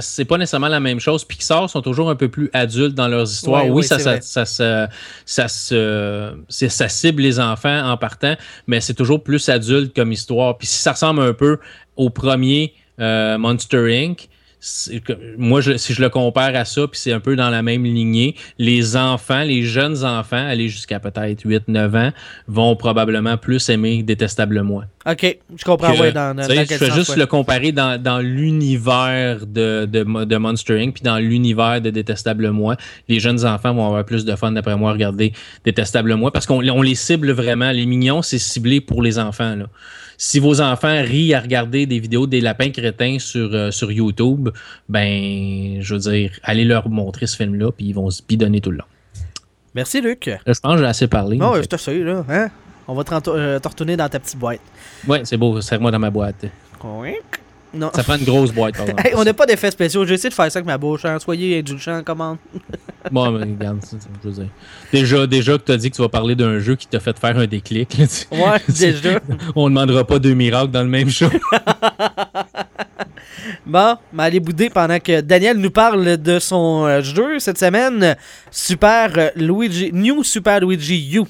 c'est pas nécessairement la même chose. Pixar sont toujours un peu plus adultes dans leurs histoires. Ouais, oui, oui, ça, ça, ça, ça, se- ça cible les enfants en partant, mais c'est toujours plus adulte comme histoire. Puis si ça ressemble un peu au premier euh, Monster Inc., moi, je- si je le compare à ça, puis c'est un peu dans la même lignée, les enfants, les jeunes enfants, aller jusqu'à peut-être 8-9 ans, vont probablement plus aimer Détestable Moi. ok, je comprends, Que, ouais, dans, je fais juste ouais. le comparer dans, dans l'univers de, de, de Monster Inc. puis dans l'univers de Détestable Moi. Les jeunes enfants vont avoir plus de fun, d'après moi, à regarder Détestable Moi parce qu'on on les cible vraiment. Les mignons, c'est ciblé pour les enfants. Là. Si vos enfants rient à regarder des vidéos des lapins crétins sur, euh, sur YouTube, ben, je veux dire, allez leur montrer ce film-là, puis ils vont se bidonner tout le long. Merci, Luc. Là, je pense que j'ai assez parlé. Fait c'est ça, là. Hein? On va te, euh, te retourner dans ta petite boîte. ouais, c'est beau, serre-moi dans ma boîte. Non. Ça prend une grosse boîte, par exemple. Hey, on n'a pas d'effets spéciaux. J'ai essayé de faire ça avec ma bouche. Hein. Soyez indulgents, commande. Bon, mais regarde, je veux dire. Déjà, déjà que tu as dit que tu vas parler d'un jeu qui t'a fait faire un déclic. là, tu- Ouais, déjà. On ne demandera pas deux miracles dans le même show. Bon, mais allez bouder pendant que Daniel nous parle de son euh, jeu cette semaine. Super euh, Luigi, New Super Luigi U.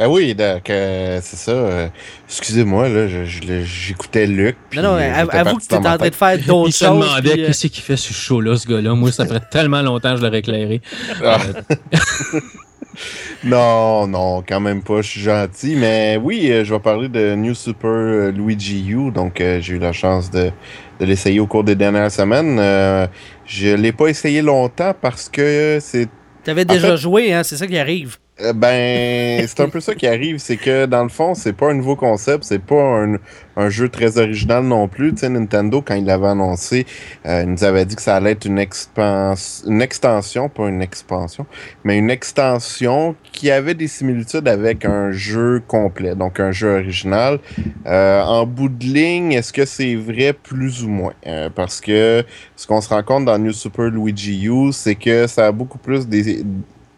Ben oui, donc, euh, c'est ça. euh, Excusez-moi, là, je- je j'écoutais Luc. puis, Non, non, euh, avoue que tu étais en train de faire d'autres choses. demandait puis, euh, qu'est-ce qu'il fait ce show-là, ce gars-là. Moi, ça ferait tellement longtemps que je l'aurais éclairé. Ah. non, non, quand même pas. Je suis gentil. Mais oui, euh, je vais parler de New Super Luigi U. Donc, euh, j'ai eu la chance de, de l'essayer au cours des dernières semaines. Euh, je l'ai pas essayé longtemps parce que c'est T'avais En déjà fait- joué, hein, c'est ça qui arrive. Euh, Ben, c'est un peu ça qui arrive, c'est que dans le fond, c'est pas un nouveau concept, c'est pas un, jeu très original non plus. Tu sais, Nintendo, quand il l'avait annoncé, euh, il nous avait dit que ça allait être une, une extension, pas une expansion, mais une extension qui avait des similitudes avec un jeu complet, donc un jeu original. Euh, en bout de ligne, est-ce que c'est vrai? Plus ou moins? Parce que ce qu'on se rend compte dans New Super Luigi U, c'est que ça a beaucoup plus des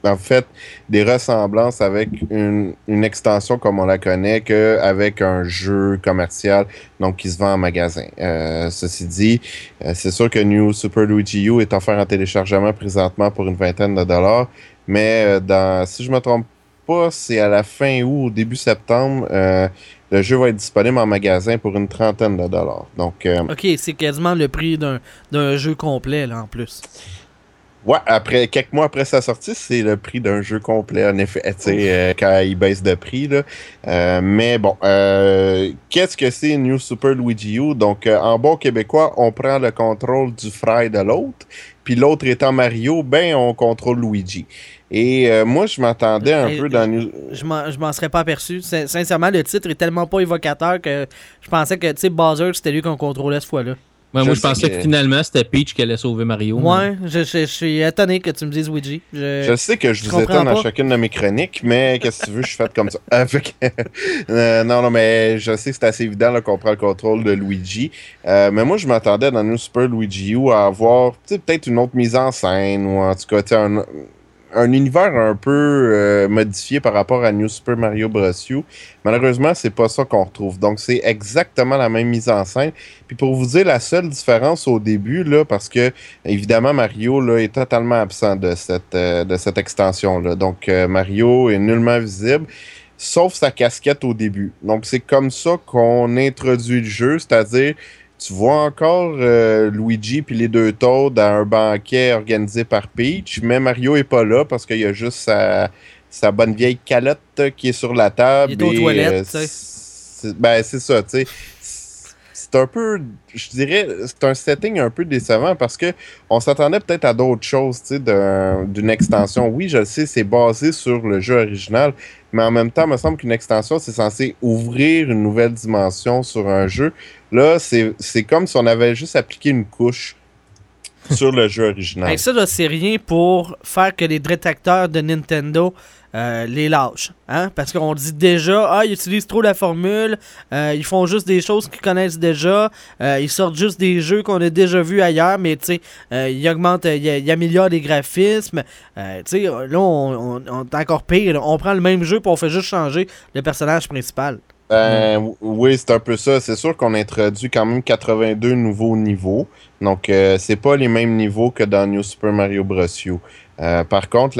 en fait des ressemblances avec une, une extension comme on la connaît qu'avec un jeu commercial donc qui se vend en magasin. Euh, ceci dit, euh, c'est sûr que New Super Luigi U est offert en téléchargement présentement pour une vingtaine de dollars, mais euh, dans, si je me trompe pas, c'est à la fin août ou début septembre, euh, le jeu va être disponible en magasin pour une trentaine de dollars. Donc, euh, Ok, c'est quasiment le prix d'un d'un jeu complet, là, en plus. Ouais, après quelques mois après sa sortie, c'est le prix d'un jeu complet, en effet, tu sais, euh, quand il baisse de prix. Là. Euh, mais bon, euh, qu'est-ce que c'est New Super Luigi U? Donc, euh, en bon québécois, on prend le contrôle du frère de l'autre, puis l'autre étant Mario, ben, on contrôle Luigi. Et euh, moi, je m'attendais un Et- peu dans New... Je je m'en serais pas aperçu. Sin- Sincèrement, le titre est tellement pas évocateur que je pensais que, tu sais, Bowser, c'était lui qu'on contrôlait cette fois-là. Ouais, Je moi, je sais pensais que- que... finalement, c'était Peach qui allait sauver Mario. Ouais, je, je- je suis étonné que tu me dises Luigi. Je- Je sais que je je vous étonne à chacune de mes chroniques, mais qu'est-ce que tu veux, je suis fait comme ça. Euh, que- Euh, non, non, mais je sais que c'est assez évident qu'on prend le contrôle de Luigi. Euh, mais moi, je m'attendais dans New Super Luigi U à avoir tu sais, peut-être une autre mise en scène, ou en tout cas, tu sais, un, un univers un peu euh, modifié par rapport à New Super Mario Bros. U. Malheureusement, c'est pas ça qu'on retrouve. Donc, c'est exactement la même mise en scène. Puis pour vous dire la seule différence au début, là, parce que évidemment Mario là, est totalement absent de cette, euh, cette extension-là. Donc euh, Mario est nullement visible, sauf sa casquette au début. Donc c'est comme ça qu'on introduit le jeu, c'est-à-dire tu vois encore euh, Luigi puis les deux Toads à un banquet organisé par Peach, mais Mario est pas là parce qu'il y a juste sa, sa bonne vieille calotte qui est sur la table. Il est aux et, toilettes, euh, c'est- Ben c'est ça, tu sais. C'est un peu, je dirais, c'est un setting un peu décevant parce que on s'attendait peut-être à d'autres choses, tu sais, d'un- d'une extension. Oui, je le sais, c'est basé sur le jeu original, mais en même temps, il me semble qu'une extension, c'est censé ouvrir une nouvelle dimension sur un jeu. Là, c'est comme si on avait juste appliqué une couche sur le jeu original. Hey, ça, c'est rien pour faire que les détracteurs de Nintendo euh, les lâchent. Hein? Parce qu'on dit déjà, ah, ils utilisent trop la formule, euh, ils font juste des choses qu'ils connaissent déjà, euh, ils sortent juste des jeux qu'on a déjà vus ailleurs, mais tu sais, ils augmentent, ils, améliorent les graphismes. Tu sais, là, on, on- on est encore pire. On prend le même jeu pour on fait juste changer le personnage principal. Ben, oui, c'est un peu ça. C'est sûr qu'on introduit quand même 82 nouveaux niveaux. Donc, euh, c'est pas les mêmes niveaux que dans New Super Mario Bros. U. Euh, par contre,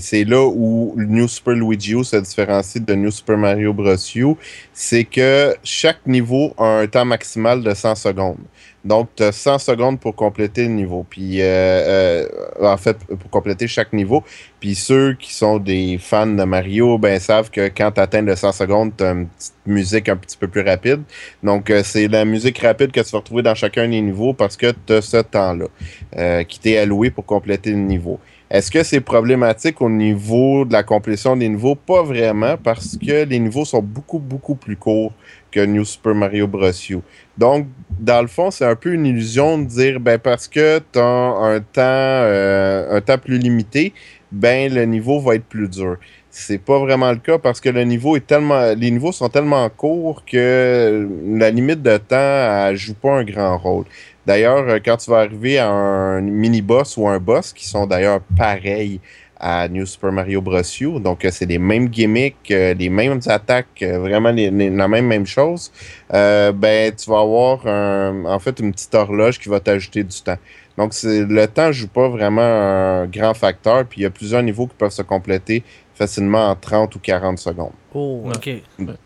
c'est là où New Super Luigi U se différencie de New Super Mario Bros. U, c'est que chaque niveau a un temps maximal de 100 secondes. Donc, tu as 100 secondes pour compléter le niveau. Puis, euh, euh, en fait, pour compléter chaque niveau. Puis ceux qui sont des fans de Mario, ben savent que quand tu atteins le 100 secondes, tu as une petite musique un petit peu plus rapide. Donc, euh, c'est la musique rapide que tu vas retrouver dans chacun des niveaux parce que tu as ce temps-là euh, qui t'est alloué pour compléter le niveau. Est-ce que c'est problématique au niveau de la complétion des niveaux? Pas vraiment, parce que les niveaux sont beaucoup, beaucoup plus courts New Super Mario Bros. U. Donc, dans le fond, c'est un peu une illusion de dire, ben, parce que tu as un temps, euh, un temps plus limité, ben, le niveau va être plus dur. C'est pas vraiment le cas parce que le niveau est tellement, les niveaux sont tellement courts que la limite de temps elle joue pas un grand rôle. D'ailleurs, euh, quand tu vas arriver à un mini-boss ou un boss, qui sont d'ailleurs pareils à New Super Mario Bros. U, donc euh, c'est les mêmes gimmicks, euh, les mêmes attaques, euh, vraiment la même même chose, euh, ben tu vas avoir un- en fait une petite horloge qui va t'ajouter du temps. Donc le temps joue pas vraiment un grand facteur, puis il y a plusieurs niveaux qui peuvent se compléter facilement en 30 ou 40 secondes. Oh, ok.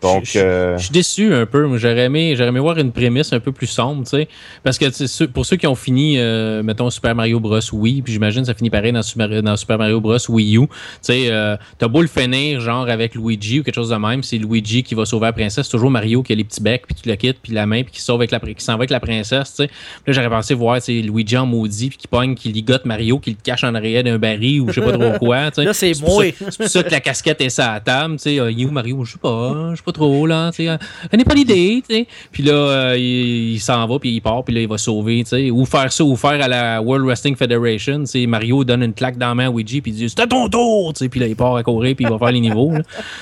Donc, je, je- euh, je suis déçu un peu. J'aurais aimé, j'aurais aimé voir une prémisse un peu plus sombre, tu sais. Parce que pour ceux qui ont fini, euh, mettons, Super Mario Bros. Wii, puis j'imagine que ça finit pareil dans Super, dans Super Mario Bros. Wii U. Tu sais, euh, t'as beau le finir, genre avec Luigi ou quelque chose de même, c'est Luigi qui va sauver la princesse. C'est toujours Mario qui a les petits becs, puis tu le quittes, puis la main, puis qui sauve avec la, pri- qui s'en va avec la princesse, tu sais. Puis Là, j'aurais pensé voir, sais, Luigi en maudit, puis qui pogne, qui ligote Mario, qui le cache en arrière d'un baril ou je sais pas trop quoi, tu sais. Là, c'est moi. ça- C'est pour ça que la casquette est la table, tu sais. Euh, Mario, je sais pas, je sais pas trop, là, tu sais. euh, Elle n'est pas l'idée, tu sais. Puis là, euh, il, il s'en va, puis il part, puis là, il va sauver, tu sais. Ou faire ça, ou faire à la World Wrestling Federation, tu sais. Mario donne une claque dans la main à Luigi, puis il dit C'est à ton tour, tu sais. Puis là, il part à courir, puis il va faire les niveaux,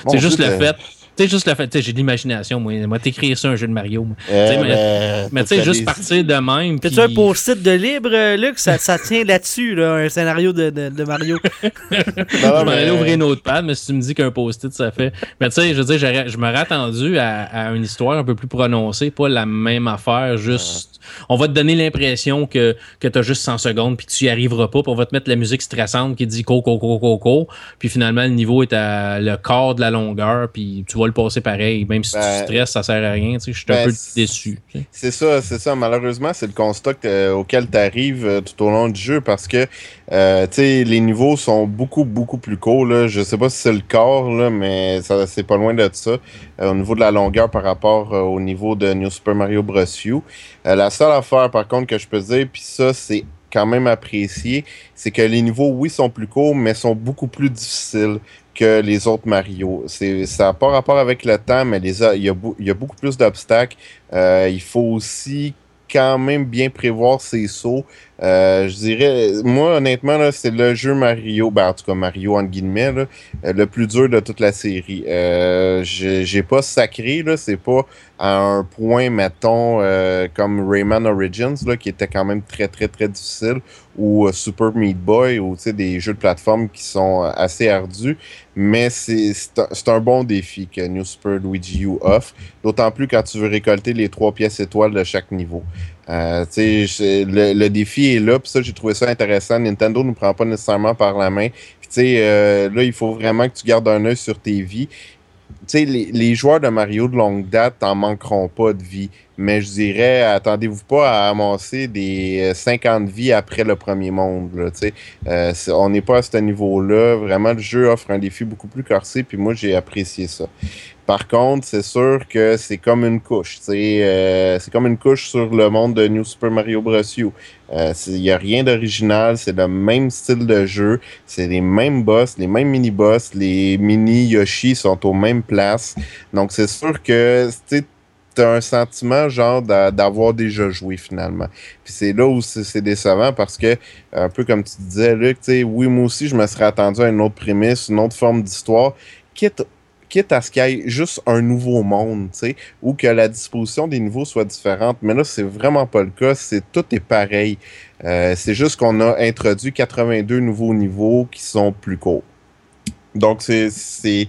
C'est juste Dieu, le t'as- fait. Tu sais, juste le fait, tu sais, j'ai de l'imagination, moi. Moi, t'écrire ça, un jeu de Mario. moi. euh, Tu sais, mais- ben, Mais tu sais, juste partir de même. Fais-tu puis- un post-it de libre, euh, Luc? Ça, ça tient là-dessus, là, un scénario de, de, de Mario. Non, je m'en mais- allais ouvrir une autre pad, mais si tu me dis qu'un post-it, ça fait. Mais tu sais, je veux dire, je m'aurais attendu à, à une histoire un peu plus prononcée, pas la même affaire, juste. On va te donner l'impression que, que tu as juste 100 secondes, puis tu y arriveras pas, puis on va te mettre la musique stressante qui dit co, co, co, co, co, puis finalement, le niveau est à le quart de la longueur, puis tu vas le passer pareil. Même si Ben, tu stresses, ça sert à rien, tu sais. Je suis un ben, peu déçu. tu sais. C'est ça, c'est ça. Malheureusement, c'est le constat euh, auquel tu arrives tout au long du jeu parce que euh, les niveaux sont beaucoup, beaucoup plus courts. Là. Je sais pas si c'est le corps, là, mais ça, c'est pas loin de ça euh, au niveau de la longueur par rapport euh, au niveau de New Super Mario Bros. U. Euh, la seule affaire, par contre, que je peux dire, puis ça, c'est quand même apprécié, c'est que les niveaux, oui, sont plus courts, mais sont beaucoup plus difficiles que les autres Mario. Ça n'a pas rapport avec le temps, mais il, y a, y a beaucoup plus d'obstacles. Euh, il faut aussi quand même bien prévoir ses sauts. Euh, je dirais, moi, honnêtement, là, c'est le jeu Mario, ben, en tout cas Mario, entre guillemets, là, euh, le plus dur de toute la série. Euh, j'ai j'ai pas sacré, là, c'est pas à un point, mettons, euh, comme Rayman Origins, là, qui était quand même très, très, très difficile, ou euh, Super Meat Boy, ou des jeux de plateforme qui sont assez ardus, mais c'est c'est c'est un bon défi que New Super Luigi U offre, d'autant plus quand tu veux récolter les trois pièces étoiles de chaque niveau. Euh, le, le défi est là, puis ça, j'ai trouvé ça intéressant. Nintendo ne prend pas nécessairement par la main. Puis euh, là, il faut vraiment que tu gardes un œil sur tes vies. Les, les joueurs de Mario de longue date t'en manqueront pas de vie. Mais je dirais, attendez-vous pas à amasser des euh, 50 vies après le premier monde. Là. Euh, on n'est pas à ce niveau-là. Vraiment, le jeu offre un défi beaucoup plus corsé, puis moi, j'ai apprécié ça. Par contre, c'est sûr que c'est comme une couche. euh, c'est comme une couche sur le monde de New Super Mario Bros. U. Euh, Il n'y a rien d'original, c'est le même style de jeu, c'est les mêmes boss, les mêmes mini-boss, les mini-Yoshi sont aux mêmes places. Donc c'est sûr que tu as un sentiment genre d'a- d'avoir déjà joué finalement. Puis c'est là où c'est décevant parce que, un peu comme tu disais, Luc, tu sais, oui, moi aussi, je me serais attendu à une autre prémisse, une autre forme d'histoire, quitte quitte à ce qu'il y ait juste un nouveau monde, tu sais, ou que la disposition des niveaux soit différente. Mais là, c'est vraiment pas le cas. C'est tout est pareil. Euh, c'est juste qu'on a introduit 82 nouveaux niveaux qui sont plus courts. Donc, c'est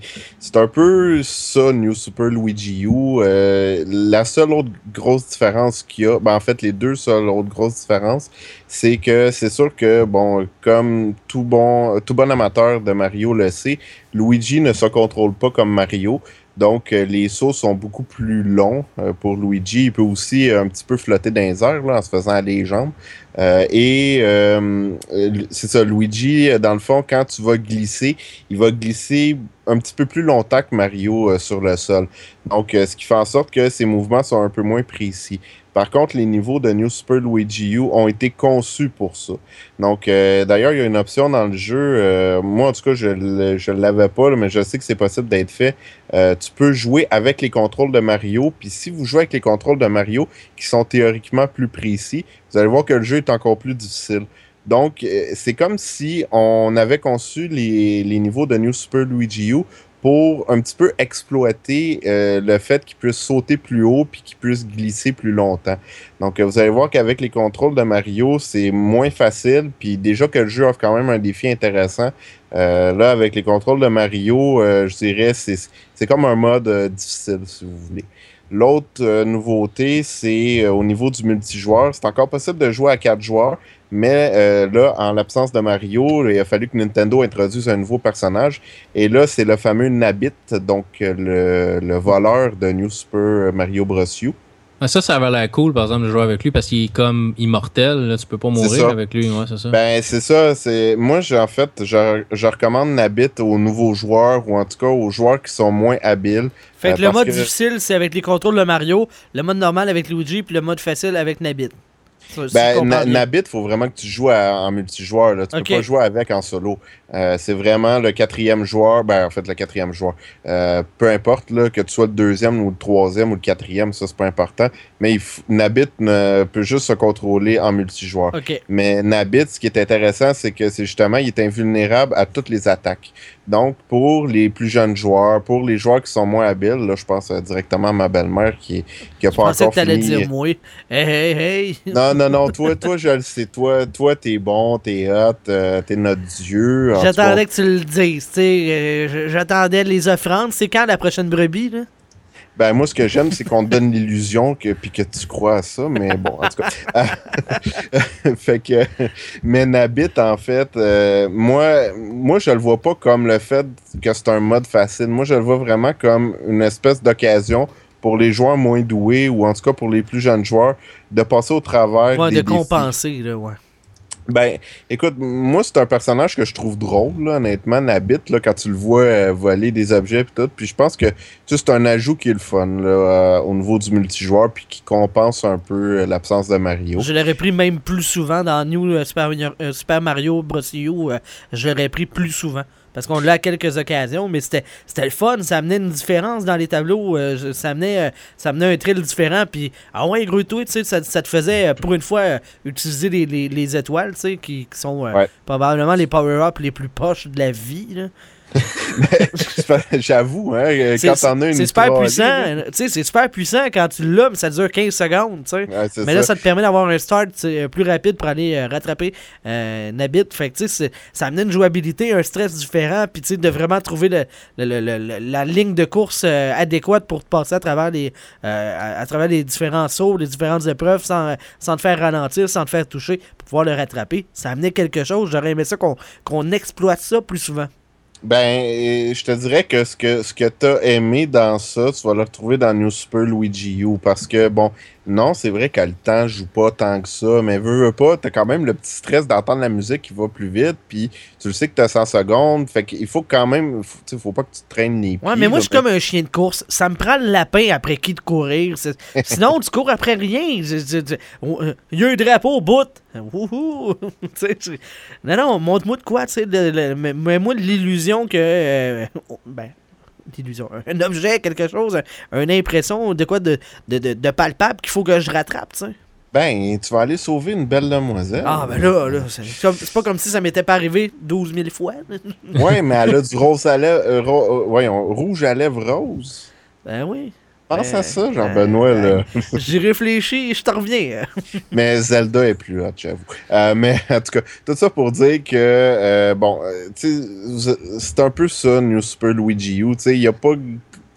un peu ça, New Super Luigi U. Euh, la seule autre grosse différence qu'il y a, ben, en fait, les deux seules autres grosses différences, c'est que c'est sûr que, bon, comme tout bon, tout bon amateur de Mario le sait, Luigi ne se contrôle pas comme Mario. Donc, euh, les sauts sont beaucoup plus longs euh, pour Luigi. Il peut aussi euh, un petit peu flotter dans les airs là, en se faisant aller les jambes. Et euh, c'est ça, Luigi, dans le fond, quand tu vas glisser, il va glisser un petit peu plus longtemps que Mario sur le sol. Donc, ce qui fait en sorte que ses mouvements sont un peu moins précis. Par contre, les niveaux de New Super Luigi U ont été conçus pour ça. Donc, euh, d'ailleurs, il y a une option dans le jeu. euh, moi, en tout cas, je ne l'avais pas, mais je sais que c'est possible d'être fait. Euh, tu peux jouer avec les contrôles de Mario. Puis si vous jouez avec les contrôles de Mario, qui sont théoriquement plus précis, vous allez voir que le jeu est encore plus difficile. Donc, euh, c'est comme si on avait conçu les, les niveaux de New Super Luigi U pour un petit peu exploiter euh, le fait qu'il puisse sauter plus haut puis qu'il puisse glisser plus longtemps. Donc, euh, vous allez voir qu'avec les contrôles de Mario, c'est moins facile. Puis déjà que le jeu offre quand même un défi intéressant. euh, là, avec les contrôles de Mario, euh, je dirais c'est comme un mode euh, difficile, si vous voulez. L'autre euh, nouveauté, c'est euh, au niveau du multijoueur. C'est encore possible de jouer à quatre joueurs, mais euh, là, en l'absence de Mario, il a fallu que Nintendo introduise un nouveau personnage. Et là, c'est le fameux Nabbit, donc le, le voleur de New Super Mario Bros. Ah, Ça, ça avait l'air cool, par exemple, de jouer avec lui parce qu'il est comme immortel. Là, tu peux pas mourir avec lui. Ouais, c'est ça. Ben, c'est ça. C'est Moi, j'ai en fait, je, je recommande Nabbit aux nouveaux joueurs, ou en tout cas aux joueurs qui sont moins habiles. Fait Euh, que le mode que- difficile, c'est avec les contrôles de Mario, le mode normal avec Luigi, puis le mode facile avec Nabbit. Ben, comprends Na- bien. Nabbit, faut vraiment que tu joues à- en multijoueur. Là. Tu Ok. peux pas jouer avec en solo. Euh, c'est vraiment le quatrième joueur. Ben, en fait, le quatrième joueur. Euh, peu importe là, que tu sois le deuxième ou le troisième ou le quatrième, ça, c'est pas important. Mais ne peut juste se contrôler en multijoueur. Mais Nabbit, ce qui est intéressant, c'est que c'est justement, il est invulnérable à toutes les attaques. Donc, pour les plus jeunes joueurs, pour les joueurs qui sont moins habiles, là, je pense euh, directement à ma belle-mère qui, qui a Je pas pensais encore que fini. dire moi. Hey, hey, hey. Non, non, non, toi, toi, je le sais. Toi, toi, t'es bon, t'es hot, euh, t'es notre dieu. J'attendais que tu le dises. euh, J'attendais les offrandes. C'est quand la prochaine brebis, là? Ben, moi, ce que j'aime, c'est qu'on te donne l'illusion que, puis que tu crois à ça, mais bon, en tout cas. Fait que, mais Nabit, en fait, euh, moi, moi, je le vois pas comme le fait que c'est un mode facile. Moi, je le vois vraiment comme une espèce d'occasion pour les joueurs moins doués, ou en tout cas pour les plus jeunes joueurs, de passer au travers Ouais, des de défis. compenser, là, ouais. Ben, écoute, moi, c'est un personnage que je trouve drôle, là, honnêtement, Nabit, là, quand tu le vois euh, voler des objets et tout. Puis je pense que c'est un ajout qui est le fun euh, au niveau du multijoueur, puis qui compense un peu euh, l'absence de Mario. Je l'aurais pris même plus souvent dans New Super, Mario Bros. U. je l'aurais pris plus souvent. Parce qu'on l'a à quelques occasions, mais c'était le fun. Ça amenait une différence dans les tableaux. euh, ça, amenait, euh, ça amenait un thrill différent. Puis, ah ouais, gros sais, ça, ça te faisait, euh, pour une fois, euh, utiliser les, les- les étoiles, tu sais, qui, qui sont Ouais. probablement les power-ups les plus poches de la vie. là. J'avoue, hein, euh, quand t'en as une c'est super puissant. là. Tu sais, c'est super puissant quand tu l'as, mais ça dure 15 secondes, tu sais. Ouais, Mais là, ça. te permet d'avoir un start sais, plus rapide pour aller euh, rattraper euh, Nabit. Fait que, ça amenait une jouabilité, un stress différent, puis tu sais, de vraiment trouver le- la ligne de course euh, adéquate pour te passer à travers les, euh, à, à travers les différents sauts, les différentes épreuves, sans, sans te faire ralentir, sans te faire toucher, pour pouvoir le rattraper. Ça amenait quelque chose. J'aurais aimé ça qu'on qu'on exploite ça plus souvent. Ben, je te dirais que ce que, ce que t'as aimé dans ça, tu vas le retrouver dans New Super Luigi U. Parce que, bon, non, c'est vrai qu'à le temps joue pas tant que ça, mais veux, veux pas, t'as quand même le petit stress d'entendre la musique qui va plus vite, puis tu le sais que t'as 100 secondes, fait qu'il faut quand même, tu faut pas que tu te traînes les pieds. Ouais, mais moi, je suis comme un chien de course. Ça me prend le lapin après qui de courir. Sinon, tu cours après rien. Je- je- je- Il y a un drapeau au bout. Wouhou! Non, non, montre-moi de quoi, tu sais. le- le- mets- Que. euh, ben. L'illusion. Un objet, quelque chose, un- une impression de quoi de, de, de, de palpable qu'il faut que je rattrape, tu sais. Ben, tu vas aller sauver une belle demoiselle. Ah, ben là, là, c'est pas comme si ça m'était pas arrivé 12 000 fois. Ouais, mais elle a du rose à lèvres, euh, ro- euh, voyons, rouge à lèvres rose. Ben oui. Pense à ça, ben, Jean-Benoît, là. J'ai réfléchi, je te reviens. Mais Zelda est plus hot, j'avoue. Euh, mais en tout cas, tout ça pour dire que, euh, bon, euh, tu sais, c'est un peu ça, New Super Luigi U. Tu sais, il n'y a pas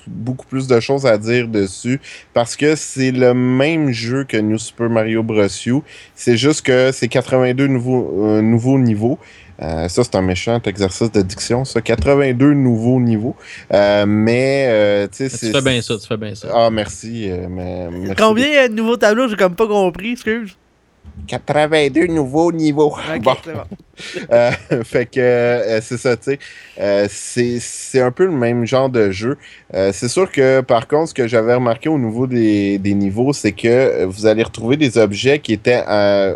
beaucoup plus de choses à dire dessus parce que c'est le même jeu que New Super Mario Bros. U. C'est juste que c'est 82 nouveaux, euh, nouveaux niveaux. Euh, ça, c'est un méchant exercice de diction, ça. 82 nouveaux niveaux. Euh, mais, euh, tu sais, Tu c'est... fais bien ça, tu fais bien ça. Ah, merci. euh, mais, merci. Combien de nouveaux tableaux, j'ai comme pas compris, excuse? 82 nouveaux niveaux. Ok, Bon. Euh, fait que euh, c'est ça, tu sais. Euh, c'est c'est un peu le même genre de jeu. C'est sûr que, par contre, ce que j'avais remarqué au niveau des, des niveaux, c'est que vous allez retrouver des objets qui étaient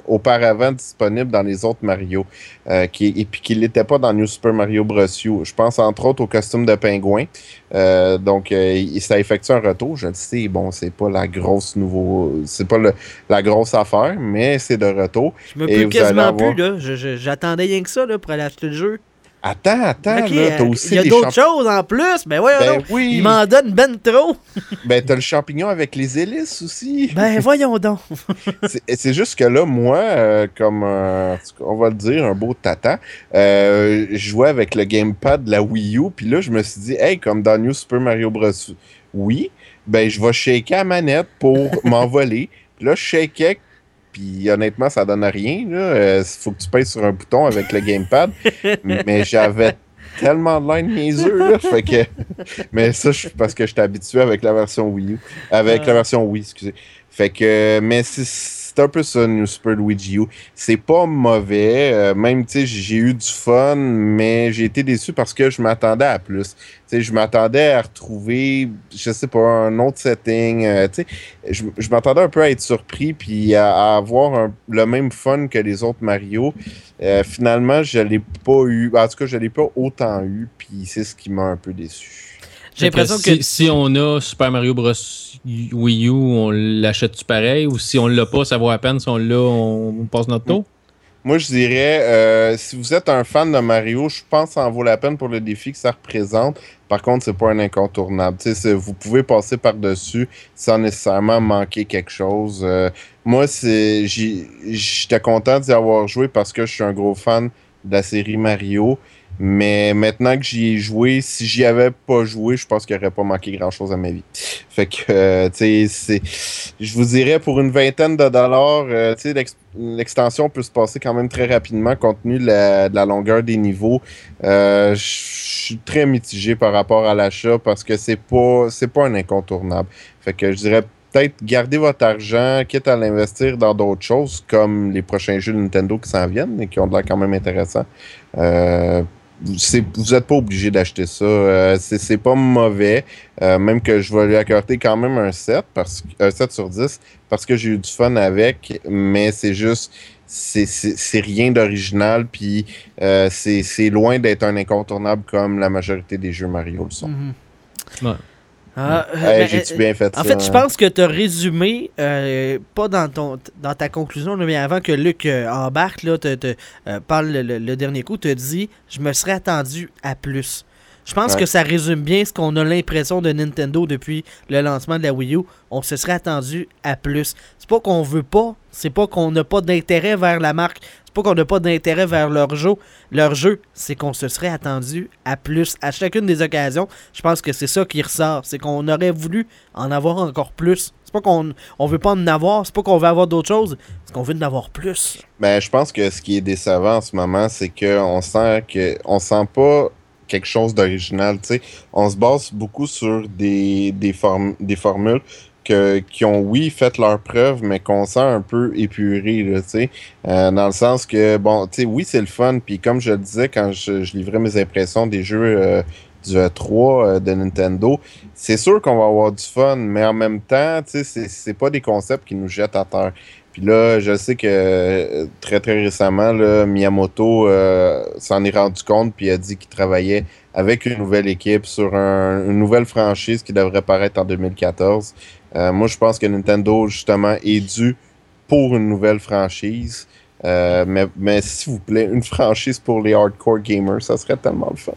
auparavant disponibles dans les autres Mario, qui, et puis qui n'étaient pas dans New Super Mario Bros. U. Je pense entre autres au costume de pingouin. Euh, donc, euh, il- ça effectue un retour. Je le sais, bon, c'est pas la grosse nouveau, c'est pas le- la grosse affaire, mais c'est de retour. Je me Et peux vous quasiment avoir- plus, là. J'attendais rien que ça, là, pour aller acheter le jeu. Attends, attends, là, t'as euh, aussi il y a d'autres choses en plus. Ben voyons Ben donc. oui. Il m'en donne ben trop. Ben, t'as le champignon avec les hélices aussi. Ben voyons donc. C'est- C'est juste que là, moi, euh, comme, euh, on va le dire, un beau tata, euh, je jouais avec le gamepad de la Wii U, puis là, je me suis dit, hey, comme dans New Super Mario Bros. Oui, ben, je vais shaker la manette pour m'envoler. Puis là, je shakais, puis honnêtement, ça donne rien. Il faut que tu pèses sur un bouton avec le gamepad. mais j'avais tellement de line niaiseux, là. Fait que... Mais ça, je- parce que j'étais habitué avec la version Wii U. Avec la version Wii, excusez. Fait que, mais c'est- c'est un peu ça, New Super Luigi U. C'est pas mauvais. euh, même, tu sais, j'ai eu du fun, mais j'ai été déçu parce que je m'attendais à plus. Tu sais, je m'attendais à retrouver, je sais pas, un autre setting. euh, tu sais, je, je m'attendais un peu à être surpris puis à, avoir le même fun que les autres Mario. Euh, finalement, je l'ai pas eu. En tout cas, je l'ai pas autant eu, puis c'est ce qui m'a un peu déçu. J'ai que l'impression si, que. si on a Super Mario Bros. Wii U, on l'achète-tu pareil? Ou si on l'a pas, ça vaut à peine. Si on l'a, on passe notre tour? Moi, je dirais, euh, si vous êtes un fan de Mario, je pense que ça en vaut la peine pour le défi que ça représente. Par contre, c'est pas un incontournable. Vous pouvez passer par-dessus sans nécessairement manquer quelque chose. Euh, moi, j'étais content d'y avoir joué parce que je suis un gros fan de la série Mario. Mais maintenant que j'y ai joué, si j'y avais pas joué, je pense qu'il aurait pas manqué grand-chose à ma vie. Fait que, euh, tu sais. Je vous dirais, pour une vingtaine de dollars, euh, tu sais, l'ex- l'extension peut se passer quand même très rapidement compte tenu de la, longueur des niveaux. Euh, Je suis très mitigé par rapport à l'achat parce que c'est pas, c'est pas un incontournable. Fait que je dirais peut-être garder votre argent, quitte à l'investir dans d'autres choses, comme les prochains jeux de Nintendo qui s'en viennent et qui ont de l'air quand même intéressants. Euh, vous n'êtes pas obligé d'acheter ça. Euh, c'est c'est pas mauvais. Euh, même que je vais lui accorder quand même un 7, parce, que- un 7 sur 10 parce que j'ai eu du fun avec, mais c'est juste, c'est- c'est c'est rien d'original, puis euh, c'est c'est loin d'être un incontournable comme la majorité des jeux Mario le sont. Mhm. Ouais. Ah, euh, Hey, ben, J'ai-tu euh, bien fait ça? En fait, je pense que tu as résumé, euh, pas dans, ton, dans ta conclusion, mais avant que Luc euh, embarque, là, te, te, euh, parle le, le- le dernier coup, te dit Je me serais attendu à plus. Je pense Ouais. que ça résume bien ce qu'on a l'impression de Nintendo depuis le lancement de la Wii U. On se serait attendu à plus. C'est pas qu'on veut pas, c'est pas qu'on n'a pas d'intérêt vers la marque, qu'on n'a pas d'intérêt vers leur jeu, leur jeu, c'est qu'on se serait attendu à plus à chacune des occasions. Je pense que c'est ça qui ressort, c'est qu'on aurait voulu en avoir encore plus. C'est pas qu'on on veut pas en avoir, c'est pas qu'on veut avoir d'autres choses, c'est qu'on veut en avoir plus. Ben, je pense que ce qui est décevant en ce moment, c'est qu'on sent que on sent pas quelque chose d'original. On se base beaucoup sur des, des, des formules qui ont, oui, fait leur preuve, mais qu'on sent un peu épurées, là, tu sais. Euh, dans le sens que, bon, tu sais, oui, c'est le fun. Puis comme je le disais quand je, livrais mes impressions des jeux euh, du E3 de Nintendo, c'est sûr qu'on va avoir du fun, mais en même temps, tu sais, c'est- pas des concepts qui nous jettent à terre. Puis là, je sais que euh, très très récemment, Miyamoto euh, s'en est rendu compte puis a dit qu'il travaillait avec une nouvelle équipe sur un- une nouvelle franchise qui devrait paraître en 2014. Euh, moi, je pense que Nintendo, justement, est dû pour une nouvelle franchise. Euh, mais mais s'il vous plaît, une franchise pour les hardcore gamers, ça serait tellement le fun.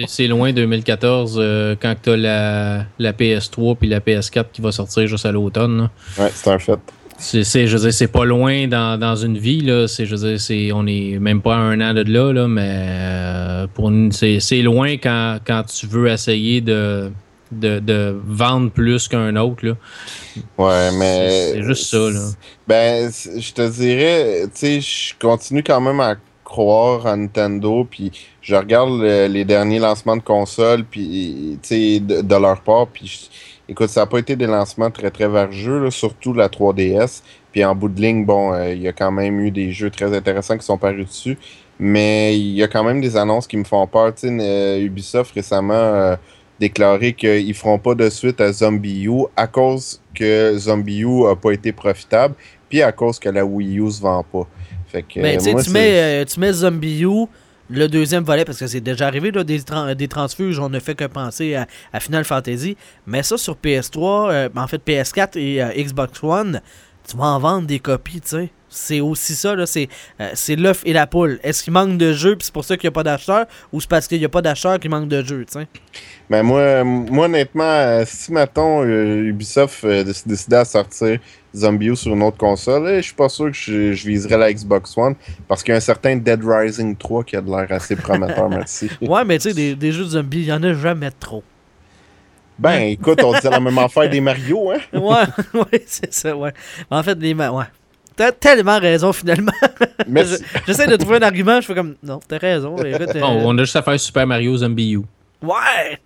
C'est loin 2014 euh, quand tu as la, la PS3 puis la PS4 qui va sortir juste à l'automne. Ouais, c'est un fait. C'est, je veux dire, c'est pas loin dans, dans une vie. Là. C'est, je veux dire, c'est, on est même pas à un an de là, là mais euh, pour nous, c'est, c'est loin quand, quand tu veux essayer de, de, de vendre plus qu'un autre. Là. Ouais, mais. C'est- juste ça, là. Ben, je te dirais, tu sais, je continue quand même à croire à Nintendo, puis je regarde le- les derniers lancements de consoles, puis, tu sais, de, de leur part, puis, écoute, ça n'a pas été des lancements très, très vergeux, là, surtout la 3DS, puis en bout de ligne, bon, euh, il y a quand même eu des jeux très intéressants qui sont parus dessus, mais il y a quand même des annonces qui me font peur, tu sais, euh, Ubisoft récemment... euh, déclaré qu'ils feront pas de suite à Zombie U à cause que Zombie U a pas été profitable, puis à cause que la Wii U se vend pas. Fait que, Ben, tu moi, mets, euh, tu mets Zombie U, le deuxième volet, parce que c'est déjà arrivé, là, des, des transfuges, on ne fait que penser à, à Final Fantasy. Mais ça sur PS3, euh, en fait PS4 et euh, Xbox One, tu vas en vendre des copies, tu sais. C'est aussi ça, là, c'est euh, l'œuf et la poule. Est-ce qu'il manque de jeux, puis c'est pour ça qu'il n'y a pas d'acheteurs, ou c'est parce qu'il n'y a pas d'acheteurs qu'il manque de jeux, tu sais? Mais moi, moi honnêtement, euh, si mettons euh, Ubisoft euh, déc- décidait à sortir Zombie U sur une autre console, eh, je suis pas sûr que je, je viserais la Xbox One parce qu'il y a un certain Dead Rising 3 qui a de l'air assez prometteur, merci. Ouais, mais tu sais, des, des jeux de zombies, il y en a jamais trop. Ben écoute, on disait la même affaire des Mario, hein? Ouais, ouais, c'est ça, ouais. En fait, les ouais. T'as tellement raison, finalement. Merci. Je- J'essaie de trouver un argument, je fais comme, non, t'as raison. écoute, euh, Bon, on a juste à faire Super Mario Zombie U. Ouais!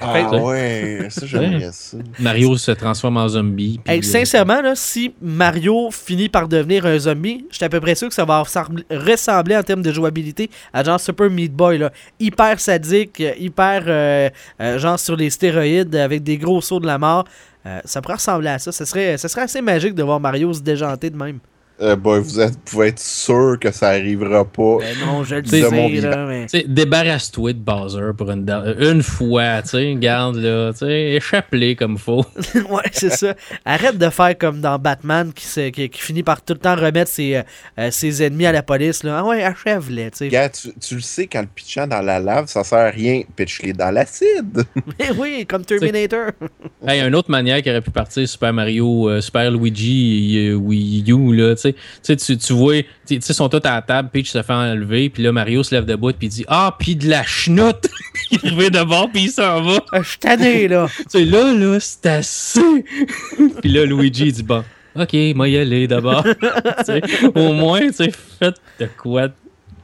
Ah Fait- ouais, ça j'aimerais ça. Mario se transforme en zombie. Hey, euh, sincèrement, là, si Mario finit par devenir un zombie, je suis à peu près sûr que ça va ressembler, en termes de jouabilité à genre Super Meat Boy. Là. Hyper sadique, euh, hyper euh, euh, genre sur les stéroïdes avec des gros sauts de la mort. Euh, ça pourrait ressembler à ça. Ça serait, ça serait assez magique de voir Mario se déjanter de même. Euh, boy, vous êtes, pouvez être sûr que ça arrivera pas. Ben non, je le sais, mais... Débarrasse-toi de Bowser pour une, une fois, tu sais, garde là, tu sais, échappe-les comme faut. ouais, c'est ça. Arrête de faire comme dans Batman qui, se- qui, qui finit par tout le temps remettre ses, euh, euh, ses ennemis à la police. Là. Ah ouais, achève-les, tu sais. Tu, tu le sais, quand le pitchant dans la lave, ça sert à rien. Pitch-les dans l'acide. Mais oui, comme Terminator. Hey, une autre manière qui aurait pu partir Super Mario, euh, Super Luigi, euh, Wii U, là, tu sais, tu sais, tu, tu vois, tu sais, ils sont tous à la table, Peach se fait enlever, puis là, Mario se lève debout, puis il dit Ah, puis de la chenoute Il revient de bord, puis il s'en va. Ah, Je suis tanné, là. Tu sais, là, là, c'est assez. puis là, Luigi, il dit Bon, ok, moi y aller d'abord. Tu sais, Au moins, tu sais, faites de quoi.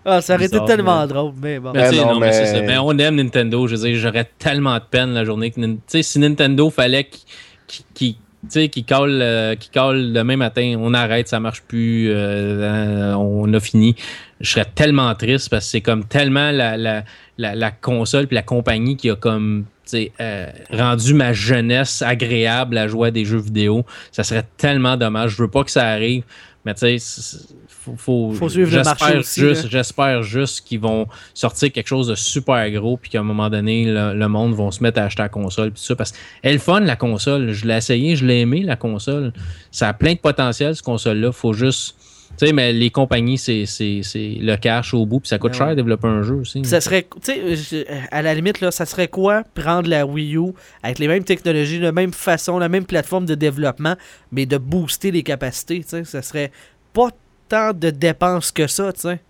Ah, ça aurait été tellement mais- drôle, mais bon. Mais Ben sais, non, non, mais, c'est mais- ça. Mais on aime Nintendo. Je veux dire, j'aurais tellement de peine la journée que. Tu sais, si Nintendo fallait qu'il sais, qu'il colle, euh, colle demain matin, on arrête, ça marche plus, euh, euh, on a fini. Je serais tellement triste parce que c'est comme tellement la, console puis la compagnie qui a comme euh, rendu ma jeunesse agréable à jouer à des jeux vidéo. Ça serait tellement dommage. Je veux pas que ça arrive, mais tu sais, faut, faut, suivre le marché juste-. J'espère juste qu'ils vont sortir quelque chose de super gros puis qu'à un moment donné, le, le monde va se mettre à acheter la console puis tout ça. Parce qu'elle fun, la console. Je l'ai essayé, je l'ai aimé, la console. Ça a plein de potentiel, cette console-là. Faut juste. Tu sais, mais les compagnies, c'est c'est- c'est le cash au bout, puis ça coûte Ben cher de développer un jeu aussi. Ça serait, tu sais, à la limite, là, ça serait quoi prendre la Wii U avec les mêmes technologies, la même façon, la même plateforme de développement, mais de booster les capacités, tu sais? Ça serait pas tant de dépenses que ça, tu sais.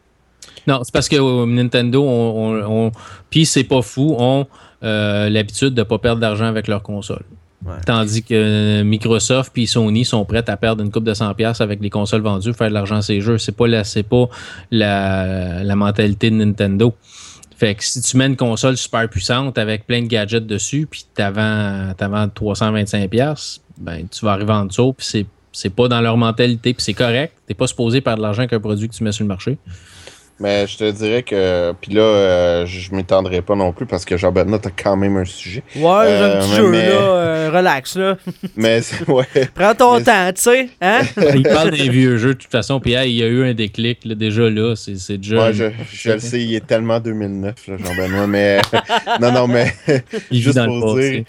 Non, c'est parce que euh, Nintendo, on, on- on- puis c'est pas fou, ont euh, l'habitude de pas perdre d'argent avec leur console. Ouais. Tandis que euh, Microsoft puis Sony sont prêts à perdre une coupe de 100 pièces avec les consoles vendues, faire de l'argent à ces jeux. C'est pas la, c'est pas la, la mentalité de Nintendo. Fait que si tu mets une console super puissante avec plein de gadgets dessus, puis t'avant, t'avant 325 pièces, ben tu vas arriver en dessous, puis c'est c'est pas dans leur mentalité, puis c'est correct. T'es pas supposé perdre de l'argent avec un produit que tu mets sur le marché. Mais je te dirais que. Puis là, euh, je m'étendrai pas non plus parce que Jean-Bernard, t'as quand même un sujet. Ouais, j'ai un Euh, petit mais- jeu, mais- là. euh, relax, là. Mais c'est- ouais. Prends ton Mais- temps, tu sais. Hein? Il parle des vieux jeux de toute façon, puis hey, il y a eu un déclic là, déjà là, c'est c'est déjà. Ouais, je, je le sais, il est tellement 2009, là, Jean-Benoît, mais. non, non, mais. il vit juste dans le pour dire-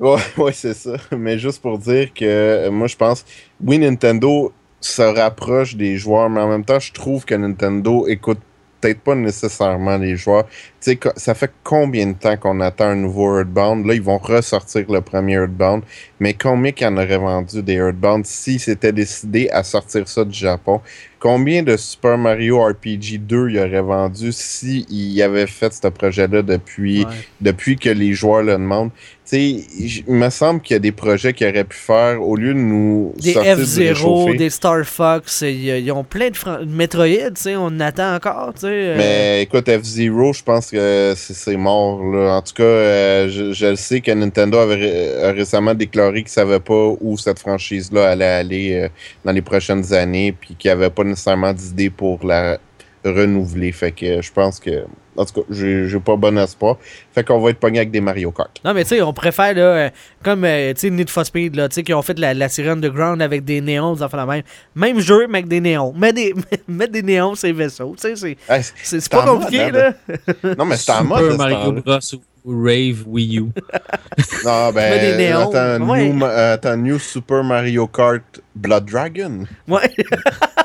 Ouais, ouais, c'est ça. Mais juste pour dire que euh, moi, je pense, oui, Nintendo se rapproche des joueurs, mais en même temps, je trouve que Nintendo écoute peut-être pas nécessairement les joueurs. Tu sais, ça fait combien de temps qu'on attend un nouveau Earthbound? Là, ils vont ressortir le premier Earthbound. Mais combien qu'il en aurait vendu des Earthbound s'ils s'étaient décidés à sortir ça du Japon? Combien de Super Mario RPG 2 il aurait vendu s'ils avaient fait ce projet-là depuis Ouais. depuis que les joueurs le demandent? Tu sais, j- il me semble qu'il y a des projets qu'ils auraient pu faire au lieu de nous Des F-Zero, des Star Fox, ils, ils ont plein de fran- Metroid, tu sais, on en attend encore, tu sais. euh, Mais écoute, F-Zero, je pense que c'est c'est mort. Là. En tout cas, euh, je, je le sais que Nintendo avait ré- récemment déclaré qu'il ne savait pas où cette franchise-là allait aller euh, dans les prochaines années, puis qu'il n'y avait pas nécessairement d'idée pour la renouveler. Fait que euh, je pense que, en tout cas, j'ai j'ai pas bon espoir. Fait qu'on va être pogné avec des Mario Kart. Non, mais tu sais, on préfère, là, euh, comme, euh, tu sais, Need for Speed, là, tu sais, qui ont fait la, la série Underground avec des néons, des enfants la même. Même jeu, mais avec des néons. Mets des, mettre des néons sur les vaisseaux, tu sais, c'est- Hey, c'est c'est C'est pas compliqué, mode, là. hein, non, mais c'est en mode. De Mario. Bros. Rave Wii U. Non, ben, néons. attends, Ouais. new, euh, attends, New Super Mario Kart Blood Dragon. Ouais.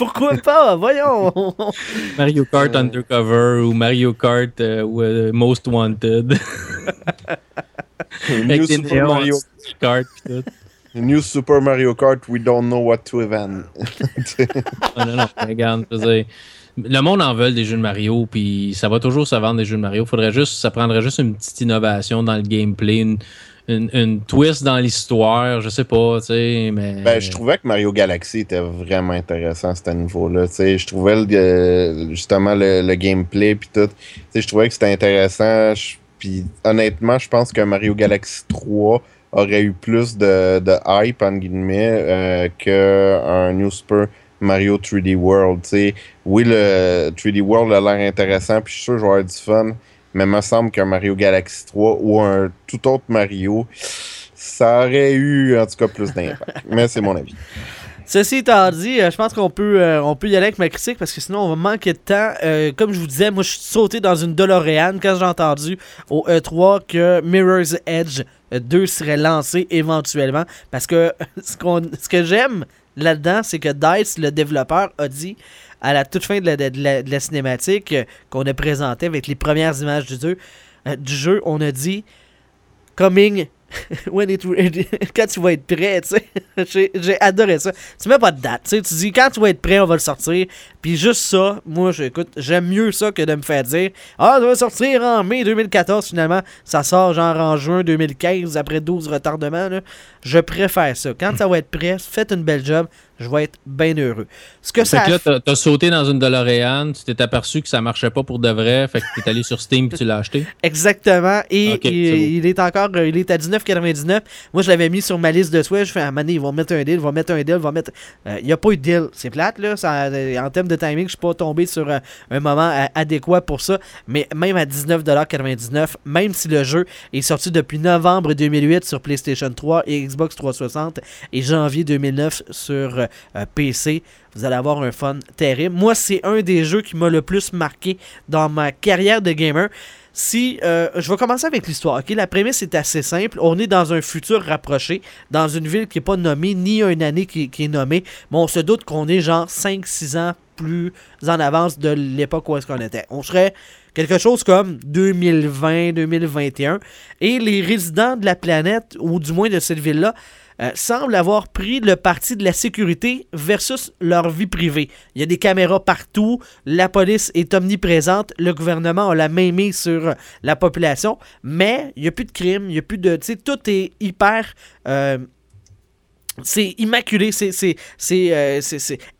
Pourquoi pas? Voyons. Mario Kart Euh. Undercover ou Mario Kart euh, ou, euh, Most Wanted. New Super, Mario, Kart tout. New Super Mario Kart, we don't know what to even. Ah, non, non, regarde, je veux dire, le monde en veut des jeux de Mario, puis ça va toujours se vendre des jeux de Mario. Faudrait juste, ça prendrait juste une petite innovation dans le gameplay, une, une, twist dans l'histoire, je sais pas, tu sais, mais. Ben, je trouvais que Mario Galaxy était vraiment intéressant à ce niveau-là. Tu sais, je trouvais euh, justement le, gameplay puis tout. Tu sais, je trouvais que c'était intéressant. Puis honnêtement, je pense que Mario Galaxy 3 aurait eu plus de, hype en guillemets euh, que un New Super Mario 3D World. Tu sais, oui, le 3D World a l'air intéressant, puis je suis sûr que je vais avoir du fun. Mais il me semble qu'un Mario Galaxy 3 ou un tout autre Mario, ça aurait eu en tout cas plus d'impact. Mais c'est mon avis. Ceci étant dit, euh, je pense qu'on peut, euh, on peut y aller avec ma critique parce que sinon on va manquer de temps. Euh, comme je vous disais, moi je suis sauté dans une DeLorean quand j'ai entendu au E3 que Mirror's Edge euh, 2 serait lancé éventuellement. Parce que ce, ce que j'aime là-dedans, c'est que DICE, le développeur, a dit à la toute fin de la, de la- de la cinématique euh, qu'on a présentée avec les premières images du jeu, euh, du jeu on a dit Coming when it, quand tu vas être prêt, tu sais. J'ai- J'ai adoré ça. Tu mets pas de date, tu sais. Tu dis quand tu vas être prêt, on va le sortir. Puis juste ça, moi, je- écoute, j'aime mieux ça que de me faire dire Ah, ça va sortir en mai 2014, finalement. Ça sort genre en juin 2015, après 12 retardements. Là. Je préfère ça. Quand ça va être prêt, faites une belle job. Je vais être bien heureux. Ce que Fait ça que là, t'as- sauté dans une DeLorean, tu t'es aperçu que ça marchait pas pour de vrai, fait que t'es allé sur Steam puis tu l'as acheté? Exactement. Et il, est encore il est à 19,99. Moi, je l'avais mis sur ma liste de souhaits. Je fais, ah, mané, ils vont mettre un deal, ils vont mettre un deal, ils vont mettre. Euh, il n'y a pas eu de deal. C'est plate, là. Ça, en termes de timing, je suis pas tombé sur euh, un moment euh, adéquat pour ça. Mais même à 19,99$, même si le jeu est sorti depuis novembre 2008 sur PlayStation 3 et Xbox 360 et janvier 2009 sur euh, PC, vous allez avoir un fun terrible. Moi, c'est un des jeux qui m'a le plus marqué dans ma carrière de gamer. Si je vais commencer avec l'histoire, ok? La prémisse est assez simple. On est dans un futur rapproché, dans une ville qui n'est pas nommée, ni une année qui, qui est nommée, mais on se doute qu'on est genre 5-6 ans plus en avance de l'époque où est-ce qu'on était. On serait quelque chose comme 2020-2021. Et les résidents de la planète, ou du moins de cette ville-là, euh, semblent avoir pris le parti de la sécurité versus leur vie privée. Il y a des caméras partout, la police est omniprésente, le gouvernement a la main mise sur la population, mais il n'y a plus de crime, il n'y a plus de... Tu sais, tout est hyper... euh, c'est immaculé, c'est c'est- c'est, euh,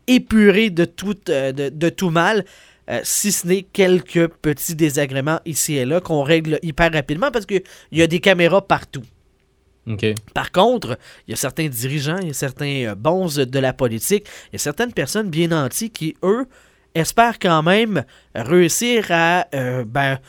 épuré de tout, euh, de, de tout mal. euh, si ce n'est quelques petits désagréments ici et là qu'on règle hyper rapidement parce qu'il y a des caméras partout. OK. Par contre, il y a certains dirigeants, il y a certains euh, bons de la politique, il y a certaines personnes bien nantis qui, eux, espèrent quand même réussir à ben,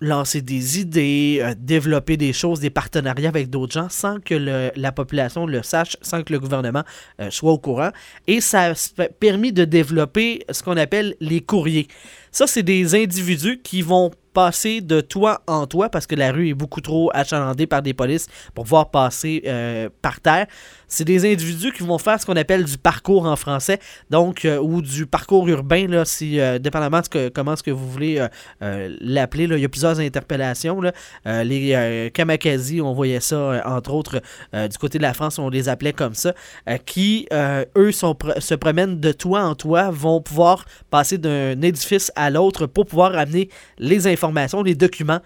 lancer des idées, euh, développer des choses, des partenariats avec d'autres gens sans que la population le sache, sans que le gouvernement euh, soit au courant. Et ça a permis de développer ce qu'on appelle les courriers. Ça, c'est des individus qui vont passer de toi en toi parce que la rue est beaucoup trop achalandée par des polices pour pouvoir passer euh, par terre. C'est des individus qui vont faire ce qu'on appelle du parcours en français, donc euh, ou du parcours urbain, là, si, euh, dépendamment de comment ce que vous voulez euh, l'appeler. Il y a plusieurs interpellations. les Kamakazi, on voyait ça, entre autres, du côté de la France, on les appelait comme ça, qui, eux, se promènent de toit en toit, vont pouvoir passer d'un édifice à l'autre pour pouvoir amener les informations, les documents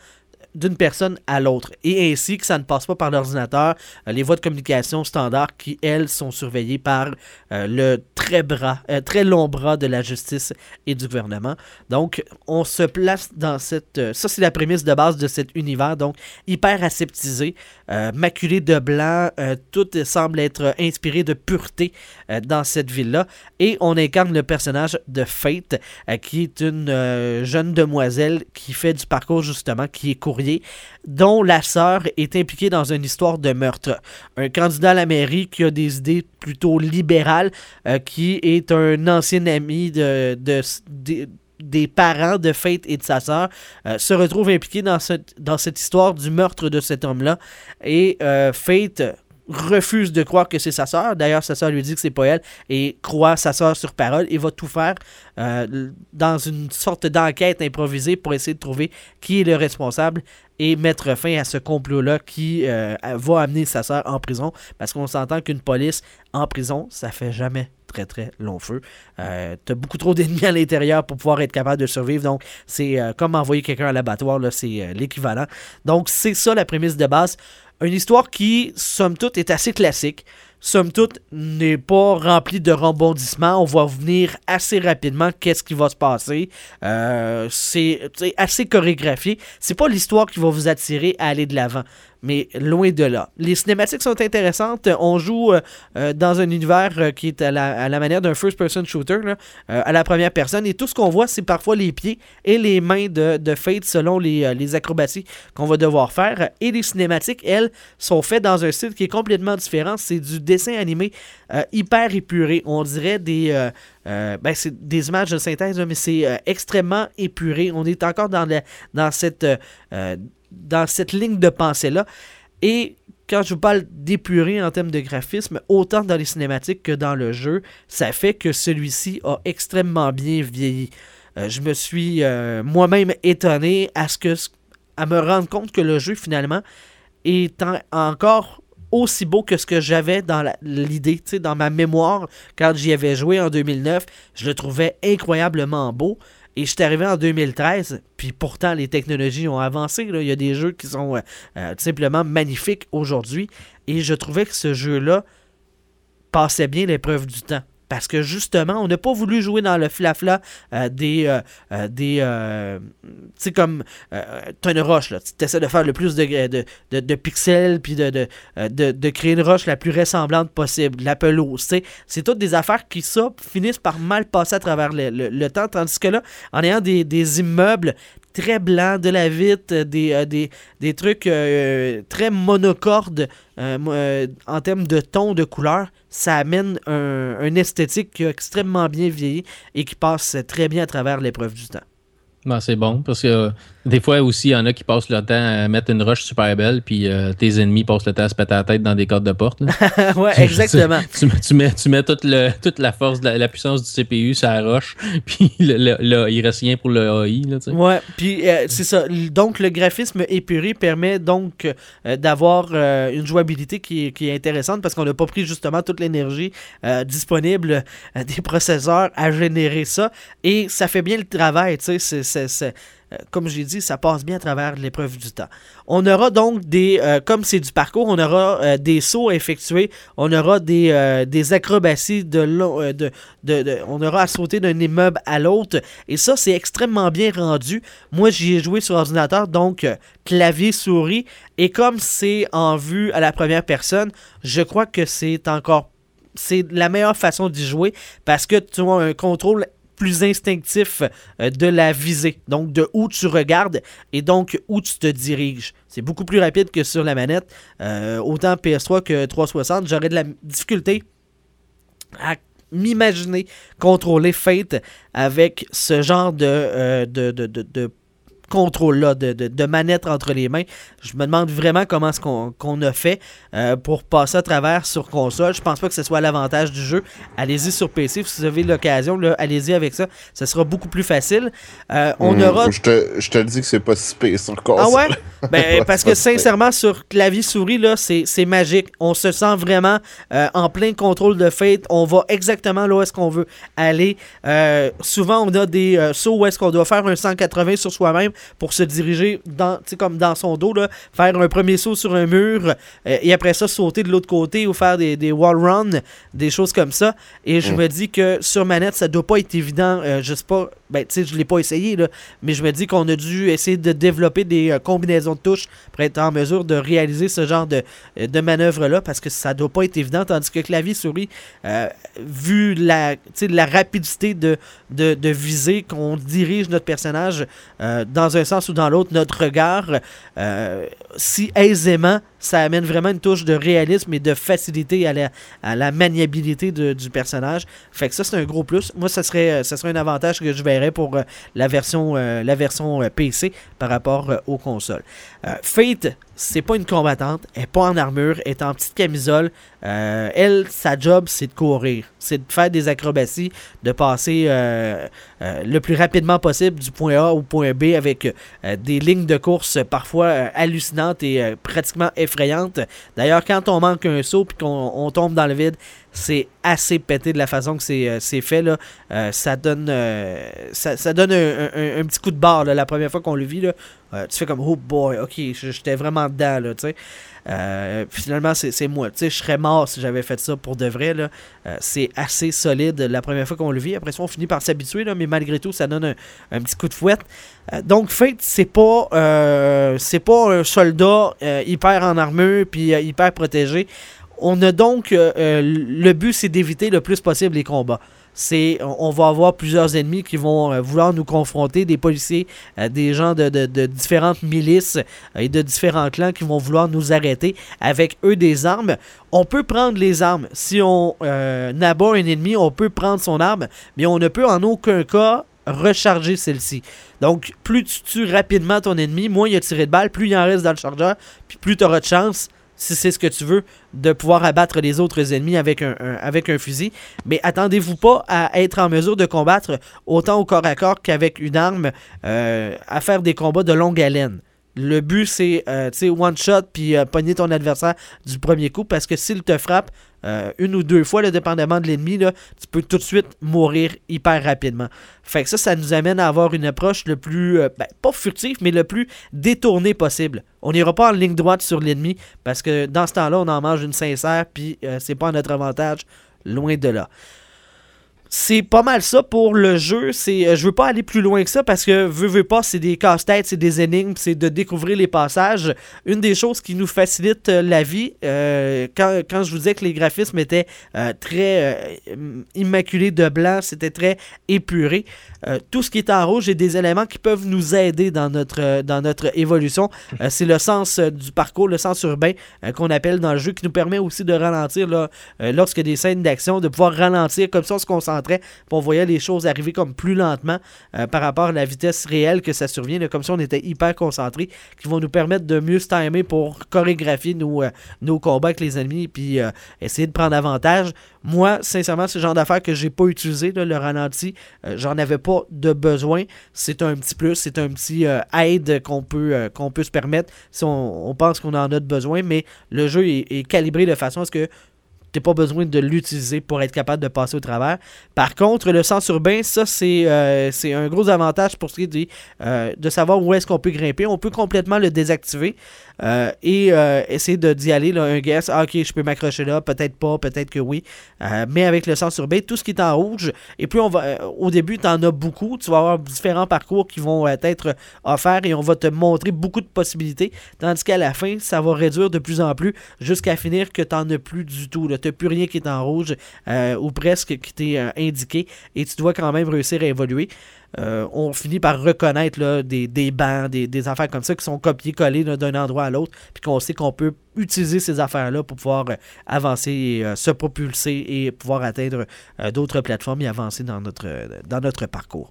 d'une personne à l'autre. Et ainsi que ça ne passe pas par l'ordinateur, euh, les voies de communication standards qui, elles, sont surveillées par euh, le très, bras, euh, très long bras de la justice et du gouvernement. Donc, on se place dans cette... ça, c'est la prémisse de base de cet univers, donc hyper aseptisé, euh, maculé de blanc, euh, tout semble être inspiré de pureté euh, dans cette ville-là. Et on incarne le personnage de Fate, qui est une jeune demoiselle qui fait du parcours justement, qui est courrier, dont la sœur est impliquée dans une histoire de meurtre. Un candidat à la mairie qui a des idées plutôt libérales, qui est un ancien ami de, de- des parents de Fate et de sa sœur euh, se retrouvent impliqués dans, cette- dans cette histoire du meurtre de cet homme-là. Et euh, Fate refuse de croire que c'est sa sœur. D'ailleurs, sa sœur lui dit que c'est pas elle et croit sa sœur sur parole et va tout faire euh, dans une sorte d'enquête improvisée pour essayer de trouver qui est le responsable et mettre fin à ce complot-là qui euh, va amener sa sœur en prison parce qu'on s'entend qu'une police en prison, ça fait jamais très très long feu. Euh, T'as beaucoup trop d'ennemis à l'intérieur pour pouvoir être capable de survivre, donc c'est euh, comme envoyer quelqu'un à l'abattoir, c'est l'équivalent. Donc c'est ça la prémisse de base. Une histoire qui, somme toute, est assez classique. Somme toute, n'est pas remplie de rebondissements. On va venir assez rapidement qu'est-ce qui va se passer. Euh, c'est assez chorégraphié. C'est pas l'histoire qui va vous attirer à aller de l'avant, mais loin de là. Les cinématiques sont intéressantes. On joue euh, euh, dans un univers euh, qui est à la, manière d'un first-person shooter, à la première personne. Et tout ce qu'on voit, c'est parfois les pieds et les mains de, Fate selon les, acrobaties qu'on va devoir faire. Et les cinématiques, elles, sont faites dans un style qui est complètement différent. C'est du dessin animé hyper épuré. On dirait des, ben, c'est des images de synthèse, mais c'est extrêmement épuré. On est encore dans, la- dans, cette, dans cette ligne de pensée-là. Et quand je vous parle d'épuré en termes de graphisme, autant dans les cinématiques que dans le jeu, ça fait que celui-ci a extrêmement bien vieilli. Euh, je me suis euh, moi-même étonné à ce que à me rendre compte que le jeu finalement est en- encore aussi beau que ce que j'avais dans l'idée, dans ma mémoire quand j'y avais joué en 2009, je le trouvais incroyablement beau. Et je suis arrivé en 2013, puis pourtant les technologies ont avancé. Il y a des jeux qui sont euh, euh, tout simplement magnifiques aujourd'hui. Et je trouvais que ce jeu-là passait bien l'épreuve du temps. Parce que justement, on n'a pas voulu jouer dans le flafla euh, des. euh, euh, des tu sais, comme. Euh, t'as une roche, là. Tu essaies de faire le plus de, de, de- pixels, puis de, de, créer une roche la plus ressemblante possible. La pelouse, tu. C'est toutes des affaires qui, ça, finissent par mal passer à travers le, le- le temps. Tandis que là, en ayant des, des immeubles très blancs, de la vitre, des, euh, des, trucs euh, très monocordes euh, mo- euh, en termes de ton, de couleur, ça amène un, un esthétique qui a extrêmement bien vieilli et qui passe très bien à travers l'épreuve du temps. Ben, c'est bon parce que euh, des fois aussi, il y en a qui passent leur temps à mettre une roche super belle, puis euh, tes ennemis passent le temps à se péter la tête dans des cordes de porte. ouais, exactement. tu, mets- tu mets, tu mets toute, le- toute la force, la, la puissance du CPU sur la roche, puis le, le- le- il reste rien pour le AI. Là. Ouais, puis euh, c'est ça. Donc, le graphisme épuré permet donc euh, d'avoir une jouabilité qui est, qui est intéressante parce qu'on n'a pas pris justement toute l'énergie disponible des processeurs à générer ça. Et ça fait bien le travail, tu sais. c'est- Comme j'ai dit, ça passe bien à travers l'épreuve du temps. On aura donc des, euh, comme c'est du parcours, on aura euh, des sauts à effectuer, on aura des, euh, des acrobaties de, euh, de, de- de- on aura à sauter d'un immeuble à l'autre. Et ça, c'est extrêmement bien rendu. Moi, j'y ai joué sur ordinateur, donc euh, clavier, souris. Et comme c'est en vue à la première personne, je crois que c'est encore. C'est la meilleure façon d'y jouer parce que tu as un contrôle plus instinctif euh, de la visée. Donc, de où tu regardes et donc où tu te diriges. C'est beaucoup plus rapide que sur la manette. Euh, autant PS3 que 360, j'aurais de la difficulté à m'imaginer contrôler Fate avec ce genre de, euh, de, de, contrôle-là, de, de, de manette entre les mains. Je me demande vraiment comment est-ce qu'on a fait euh, pour passer à travers sur console. Je pense pas que ce soit l'avantage du jeu. Allez-y sur PC, si vous avez l'occasion, allez-y avec ça. Ça sera beaucoup plus facile. Euh, on Hmm, aura Je te, je te dis que c'est pas si pire sur ah console. ouais? Ben, Ouais, parce que sincèrement, sur clavier-souris, là, c'est magique. On se sent vraiment euh, en plein contrôle de Fate. On va exactement là où est-ce qu'on veut aller. Souvent, on a des sauts où est-ce qu'on doit faire un 180 sur soi-même pour se diriger dans, comme dans son dos, là, faire un premier saut sur un mur euh, et après ça, sauter de l'autre côté ou faire des, des wall runs, des choses comme ça. Et je Mm. me dis que sur manette, ça doit pas être évident. Euh, je sais pas, ben, tu sais, je l'ai pas essayé, là, mais je me dis qu'on a dû essayer de développer des euh, combinaisons de touches pour être en mesure de réaliser ce genre de, euh, de manœuvre-là parce que ça doit pas être évident. Tandis que clavier-souris, euh, vu la, la rapidité de, de, qu'on dirige notre personnage dans un sens ou dans l'autre, notre regard, si aisément, ça amène vraiment une touche de réalisme et de facilité à la, maniabilité du personnage. Fait que ça, c'est un gros plus. Moi, ça serait, euh, ça serait un avantage que je verrais pour euh, la version, euh, la version PC par rapport aux consoles. Fate, c'est pas une combattante, elle est pas en armure, elle est en petite camisole. Elle, sa job, c'est de courir, c'est de faire des acrobaties, de passer le plus rapidement possible du point A au point B avec des lignes de course parfois hallucinantes et pratiquement D'ailleurs, quand on manque un saut puis qu'on on tombe dans le vide, c'est assez pété de la façon que c'est euh, fait. Là. Euh, ça donne, euh, ça, donne un, petit coup de barre la première fois qu'on le vit. Là. Tu fais comme, oh boy, ok, j'étais vraiment dedans. Là, tu sais. Euh, finalement, c'est moi. Tu sais, je serais mort si j'avais fait ça pour de vrai. Euh, c'est assez solide la première fois qu'on le vit. Après ça, on finit par s'habituer, mais malgré tout, ça donne un, petit coup de fouette. Euh, donc, Fate, c'est pas, pas un soldat hyper en armure puis hyper protégé. On a donc le but, c'est d'éviter le plus possible les combats. C'est, on va avoir plusieurs ennemis qui vont euh, vouloir nous confronter, des policiers, euh, des gens de, de- différentes milices euh, et de différents clans qui vont vouloir nous arrêter avec eux des armes. On peut prendre les armes. Si on euh, abat un ennemi, on peut prendre son arme, mais on ne peut en aucun cas recharger celle-ci. Donc, plus tu tues rapidement ton ennemi, moins il a tiré de balle, plus il en reste dans le chargeur, puis plus tu auras de chance, si c'est ce que tu veux, de pouvoir abattre les autres ennemis avec un, fusil. Mais attendez-vous pas à être en mesure de combattre autant au corps à corps qu'avec une arme, euh, à faire des combats de longue haleine. Le but, c'est, euh, tu sais, one shot, puis euh, pogner ton adversaire du premier coup, parce que s'il te frappe euh, une ou deux fois, là, dépendamment de l'ennemi, tu peux tout de suite mourir hyper rapidement. Fait que ça, ça nous amène à avoir une approche le plus, euh, ben, pas furtive, mais le plus détourné possible. On n'ira pas en ligne droite sur l'ennemi, parce que dans ce temps-là, on en mange une sincère, puis euh, c'est pas à notre avantage, loin de là. C'est pas mal ça pour le jeu. C'est, euh, je veux pas aller plus loin que ça parce que veux, veux pas, c'est des casse-têtes, c'est des énigmes, c'est de découvrir les passages. Une des choses qui nous facilite euh, la vie, euh, quand, quand je vous disais que les graphismes étaient euh, très euh, immaculés de blanc, c'était très épuré. tout ce qui est en rouge est des éléments qui peuvent nous aider dans notre, dans notre évolution. C'est le sens du parcours, le sens urbain qu'on appelle dans le jeu, qui nous permet aussi de ralentir là, lorsque des scènes d'action, de pouvoir ralentir comme ça on se concentrait, on voyait les choses arriver comme plus lentement euh, par rapport à la vitesse réelle que ça survient, comme ça on était hyper concentré, qui vont nous permettre de mieux se timer pour chorégraphier nos, euh, nos combats avec les ennemis, puis euh, essayer de prendre avantage. Moi, sincèrement, c'est le genre d'affaires que j'ai pas utilisé, le ralenti, j'en avais pas de besoin. C'est un petit plus, c'est un petit aide qu'on peut, peut se permettre si on, pense qu'on en a de besoin, mais le jeu est calibré de façon à ce que tu pas besoin de l'utiliser pour être capable de passer au travers. Par contre, le sens urbain, ça, c'est euh, un gros avantage pour ce qui est des, euh, de savoir où est-ce qu'on peut grimper. On peut complètement le désactiver euh, et euh, essayer d'y aller, là, un guess. Ah, ok, je peux m'accrocher là, peut-être pas, peut-être que oui. Euh, mais avec le sens urbain, tout ce qui est en rouge, et puis on va, au début, tu en as beaucoup. Tu vas avoir différents parcours qui vont être offerts et on va te montrer beaucoup de possibilités. Tandis qu'à la fin, ça va réduire de plus en plus jusqu'à finir que tu n'en as plus du tout. Tu n'as plus rien qui est en rouge ou presque qui t'est indiqué et tu dois quand même réussir à évoluer. Euh, on finit par reconnaître là, des, des bancs, des, des affaires comme ça qui sont copiées-collées d'un endroit à l'autre, puis qu'on sait qu'on peut utiliser ces affaires-là pour pouvoir euh, avancer, et, euh, se propulser et pouvoir atteindre d'autres plateformes et avancer dans notre, dans notre parcours.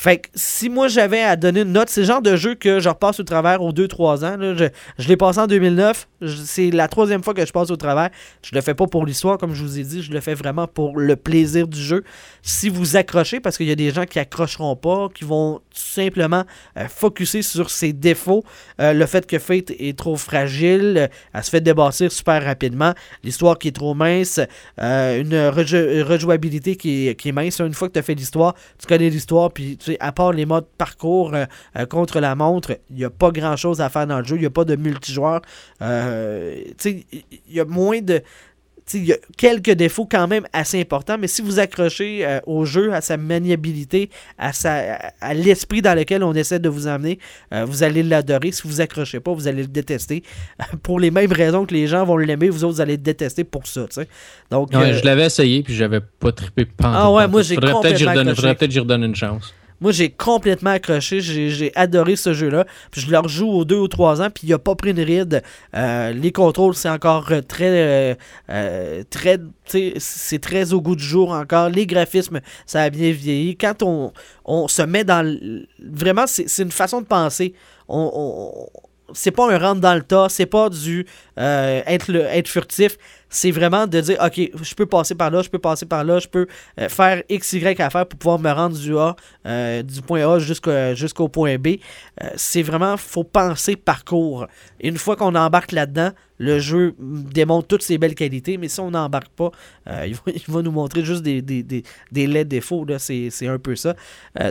Fait que si moi j'avais à donner une note, c'est le genre de jeu que je repasse au travers aux 2-3 ans. là. Je, je l'ai passé en 2009. Je- C'est la troisième fois que je passe au travers. Je le fais pas pour l'histoire, comme je vous ai dit. Je le fais vraiment pour le plaisir du jeu. Si vous accrochez, parce qu'il y a des gens qui accrocheront pas, qui vont tout simplement euh, focuser sur ses défauts. Euh, le fait que Fate est trop fragile, euh, elle se fait débâtir super rapidement. L'histoire qui est trop mince. euh, une rejouabilité qui est, qui est mince. Une fois que tu as fait l'histoire, tu connais l'histoire, puis tu à part les modes parcours euh, euh, contre la montre, il n'y a pas grand chose à faire dans le jeu. Il n'y a pas de multijoueur. Euh, il y a moins de. Il y a quelques défauts quand même assez importants, mais si vous accrochez euh, au jeu, à sa maniabilité, à, sa, à l'esprit dans lequel on essaie de vous amener, euh, vous allez l'adorer. Si vous accrochez pas, vous allez le détester. pour les mêmes raisons que les gens vont l'aimer, vous autres, vous allez le détester pour ça. Donc, euh, je l'avais essayé puis j'avais pas trippé pendant Ah ouais, moi, j'ai peut-être j'y redonne, faudrait peut-être j'y redonne une chance. Moi, j'ai complètement accroché. J'ai adoré ce jeu-là. Puis je le rejoue aux deux ou trois ans, puis il a pas pris une ride. Euh, les contrôles, c'est encore euh, très. euh, très c'est très au goût du jour encore. Les graphismes, ça a bien vieilli. Quand on, se met dans. Vraiment, c'est une façon de penser. On, on- c'est pas un rentre dans le tas, c'est pas du être furtif, c'est vraiment de dire ok, je peux passer par là, je peux passer par là, je peux euh, faire X, Y à faire pour pouvoir me rendre du A, euh, du point A jusqu'au point B. Euh, c'est vraiment, faut penser parcours. Une fois qu'on embarque là-dedans, le jeu démontre toutes ses belles qualités, mais si on n'embarque pas, il, va, nous montrer juste des, des, des, des défauts. C'est un peu ça.